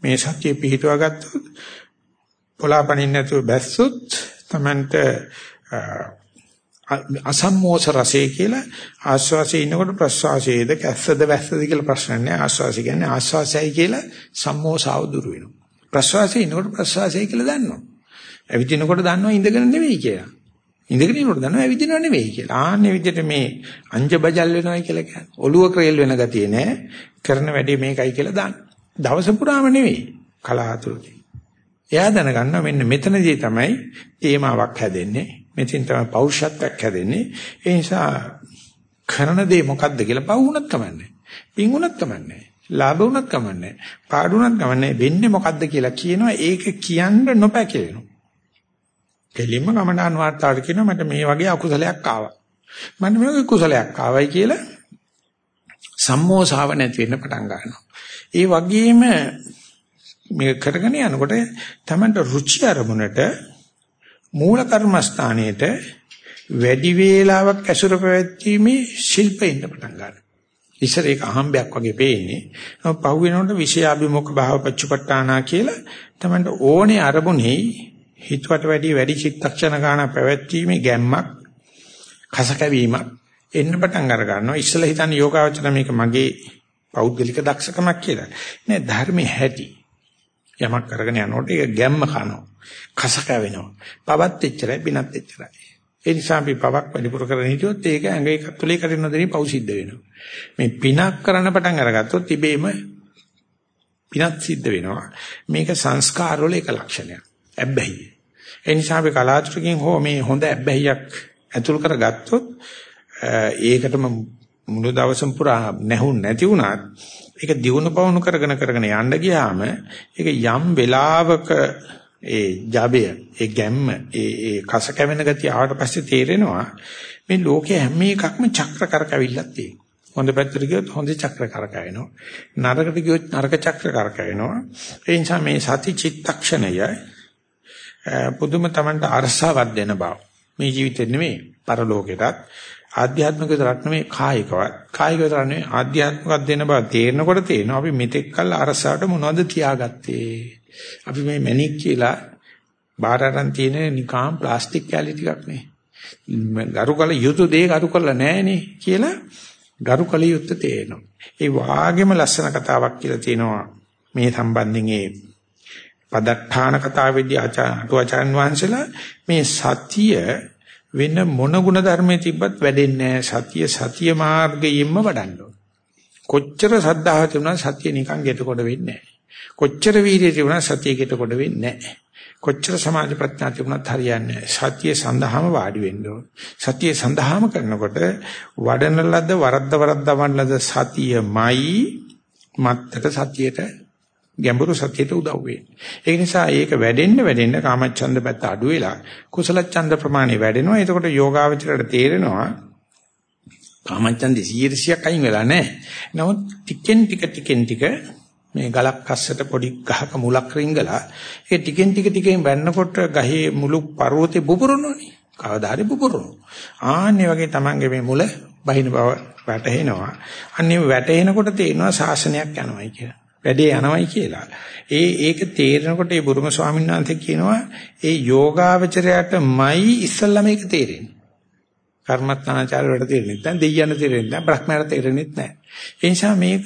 මේ සත්‍ය පිහිටුවා ගත්තොත් පොලාපණින් නැතුව බැස්සොත් Tamanට අසම්මෝස රසය කියලා ආස්වාසයේ ඉනකොට ප්‍රස්වාසයේද කැස්සද වැස්සද කියලා ප්‍රශ්න නැහැ. ආස්වාසය කියන්නේ ආස්වාසයයි කියලා සම්මෝසාව දුර වෙනවා. ප්‍රස්වාසයේ ඉනකොට ප්‍රස්වාසයයි කියලා දන්නවා. ඇවිදිනකොට දන්නවා ඉඳගෙන නෙවෙයි කියලා. ඉඳගෙන ඉනකොට දන්නවා ඇවිදිනව නෙවෙයි කියලා. ආන්නේ විදිහට මේ අංජ බජල් වෙනවයි කියලා කියන්නේ. ඔළුව ක්‍රේල් වෙන ගතිය නෑ කරන වැඩේ මේකයි කියලා දාන්න. දවස පුරාම නෙවෙයි කලාතුරකින්. එයා දැනගන්නවා මෙන්න මෙතනදී තමයි තේමාවක් හැදෙන්නේ. මෙතෙන් තමයි පෞරුෂත්වයක් හැදෙන්නේ. ඒ නිසා කරන දේ මොකද්ද කියලා පව් වුණත් කමන්නේ. පින් වුණත් කමන්නේ. ලාභ වුණත් කමන්නේ. පාඩු වුණත් කමන්නේ. වෙන්නේ මොකද්ද කියලා කියනවා. ඒක කියන්න නොපැකිලෙනවා. කෙලින්ම කමඩාන් වාර්තාවට කියනවා මට මේ වගේ අකුසලයක් ආවා. මට මේ වගේ කුසලයක් ආවයි කියලා සම්මෝසාව නැති වෙන්න පටන් ගන්නවා. ඒ වගේම මේක කරගෙන යනකොට තමන්ට රුචි අරමුණට මූල කර්මස්ථානයේට වැඩි වේලාවක් ඇසුර පැවැත්ීමේ ශිල්පෙ ඉන්න පටන් ගන්නවා. ඉස්සර ඒක අහම්බයක් වගේ පේන්නේ. නමුත් පහු වෙනකොට විෂයාභිමුඛ භාව පච්චපට්ඨානා කියලා තමයි ඕනේ අරමුණේ හිතවට වැඩි වැඩි චිත්තක්ෂණ ගන්න පැවැත්ීමේ ගැම්මක් කසකැවීමක් එන්න පටන් අර ගන්නවා. ඉස්සලා හිතන්නේ යෝගාවචර මේක මගේ පෞද්ගලික දක්ෂකමක් කියලා. නෑ ධර්මයේ හැටි. යමක් කරගෙන යනකොට ඒක ගැම්ම කනවා. කස කැවෙනවා. පවත් එච්චරයි පිනත් එච්චරයි. ඒ නිසා අපි පවක් වැඩිපුර කරගෙන හිටියොත් ඒක ඇඟේ තුලේ කරින්න දෙන්නේ පව් සිද්ධ වෙනවා. මේ පිනක් කරන්න පටන් අරගත්තොත් ඉබේම පිනත් සිද්ධ වෙනවා. මේක සංස්කාර වල එක ලක්ෂණයක්. ඇබ්බැහි. ඒ නිසා අපි කලාතුරකින් හෝ මේ හොඳ ඇබ්බැහියක් ඇතුල් කරගත්තොත් ඒකටම මුළු දවසම පුරා නැහුන් නැති වුණත් ඒක දියුණු පවුණු කරගෙන කරගෙන යන්න ගියාම ඒක යම් වෙලාවක ඒ ජබය ඒ ගැම්ම ඒ ඒ කස කැවෙන ගතිය ආවට පස්සේ තේරෙනවා මේ ලෝකයේ හැම එකක්ම චක්‍ර කරකවිල්ලක් තියෙනවා. හොඳ පැත්තට ගියොත් හොඳ චක්‍ර කරකවෙනවා. නරකට ගියොත් නරක චක්‍ර කරකවෙනවා. ඒ නිසා මේ සති චිත්තක්ෂණය පුදුම තමන්ට අරසාවක් දෙන බව. මේ ජීවිතේ නෙමෙයි පරලෝකෙටත් ආධ්‍යාත්මික විතරක් නෙමෙයි කායිකවත්. කායික විතර නෙමෙයි ආධ්‍යාත්මිකවත් දෙන බව තේරෙනකොට තේරෙනවා අපි මෙතෙක් කල් අරසාවට මොනවද තියාගත්තේ. අපි මේ මැණික් කියලා බාහිර අරන් තියෙන නිකාම් ප්ලාස්ටික් කැලි ටිකක් නේ. ගරුකල යුතු දේ ගරුකල නැහනේ කියලා ගරුකල යුත්තේ තේරෙනවා. ඒ වාගේම ලස්සන කතාවක් කියලා තියෙනවා මේ සම්බන්ධයෙන් ඒ පදට්ඨාන කතාවේදී ආචාර්ය වහන්සේලා මේ සතිය වෙන මොන ගුණ ධර්මයේ තිබ්බත් වැඩෙන්නේ නැහැ. සතිය සතිය මාර්ගයෙන්ම වඩන්න ඕන. කොච්චර සද්ධාව තිබුණා සතිය නිකන් ගෙට කොට වෙන්නේ නැහැ. කොච්චර වීර්යය තිබුණා සතියකට කොට වෙන්නේ නැහැ. කොච්චර සමාධි ප්‍රඥා තිබුණත් හරියන්නේ නැහැ. සතිය සඳහාම වාඩි වෙන්න ඕන. සතිය සඳහාම කරනකොට වඩන ලද වරද්ද වරද්දවන ලද සතියමයි මත්තට සතියට ගැඹුරු සතියට උදව් වෙන්නේ. ඒ නිසා ඒක වැඩෙන්න වැඩෙන්න කාමච්ඡන්ද පැත්ත අඩු වෙලා කුසල ඡන්ද ප්‍රමාණය වැඩෙනවා. එතකොට යෝගාවචරයට තේරෙනවා කාමච්ඡන්දේ 100ක් අයින් වෙලා නැහැ. නමුත් ටිකෙන් ටික ටිකෙන් ටික මේ ගලක් අස්සට පොඩි ගහක මුලක් රිංගලා ඒ ටිකෙන් ටික ටිකෙන් වැන්නකොට ගහේ මුළු පර්වතේ බුබුරුනෝනේ. කවදා හරි බුබුරුනෝ. ආන්නේ වගේ Tamange මේ මුල බහින බව වැටහෙනවා. අන්නේ වැටෙනකොට තේරෙනවා ශාසනයක් යනවායි කියලා. වැඩේ යනවායි කියලා. ඒ ඒක තේරෙනකොට ඒ බුරුම ස්වාමීන් වහන්සේ කියනවා ඒ යෝගාවචරයටමයි ඉස්සල්ලා මේක තේරෙන්නේ. කර්මත්තානාචාර වලට තේරෙන්නේ නැහැ. දෙයියන් තේරෙන්නේ නැහැ. බ්‍රහ්මයාට තේරෙන්නේ නැහැ. ඒ නිසා මේක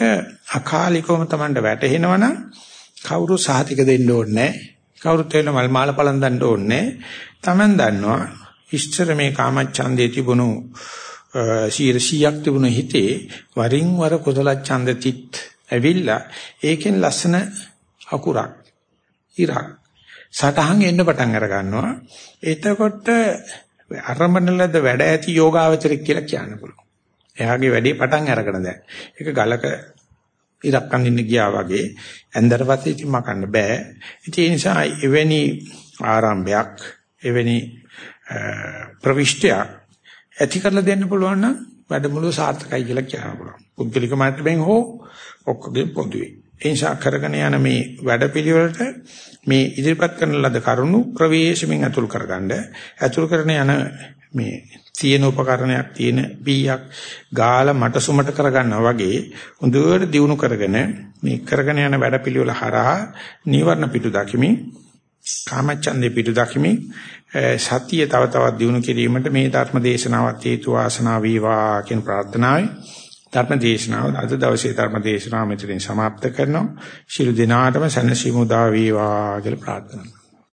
අකාලිකවම Tamanට වැටහෙනවනම් කවුරු සාහිතික දෙන්න ඕනේ නැහැ. කවුරුත් වෙන මල් මාල පලන් දන්න ඕනේ නැහැ. Taman දන්නවා ඉස්තර මේ කාමච්ඡන්දේ තිබුණු 100ක් තිබුණු හිතේ වරින් වර කුසල ඡන්ද තිත් ඇවිල්ලා ඒකෙන් ලස්සන අකුරක් ඉරක් සටහන් එන්න පටන් අර ගන්නවා එතකොට අරඹනලද වැඩ ඇති යෝගාවචරයක් කියලා කියන්න පුළුවන්. එයාගේ වැඩේ පටන් අරගෙන දැන්. ඒක ගලක ඉරක් අඳින්න ගියා වගේ ඇන්දර පස්සේ ඉතින් මකන්න බෑ. ඉතින් ඒ නිසා එවැනි ආරම්භයක් එවැනි ප්‍රවිෂ්ටයක් ඇති කරලා දෙන්න පුළුවන් නම් වැඩමුළුව සාර්ථකයි කියලා කියන්න පුළුවන්. පුද්ගලික මාත්‍රෙන් හෝ ඔක්කොගෙන් පොදුවේ. ඒ නිසා කරගෙන යන මේ වැඩපිළිවෙලට මේ ඉදිරිපත් කරන ලද කරුණු ප්‍රවේශමින් අතුල් කරගන්න. අතුල් කරන යන මේ තියෙන උපකරණයක් තියෙන බීයක් ගාලා මට සුමට කරගන්නවා වගේ හොඳට දියුණු කරගෙන මේ කරගෙන යන වැඩපිළිවෙල හරහා නීවරණ පිටු දකිමින් කාමච්ඡන්දේ පිටු දකිමින් සතිය තව තවත් දියුණු කිරීමට මේ ධර්ම දේශනාවත් හේතු වාසනා වේවා කියන ප්‍රාර්ථනාවයි. ධර්ම දේශනාව අද දවසේ ධර්ම දේශනාව මෙතනින් સમાપ્ત කරනවා. ශිරු දිනාටම සැනසීම උදා වේවා කියලා ප්‍රාර්ථනා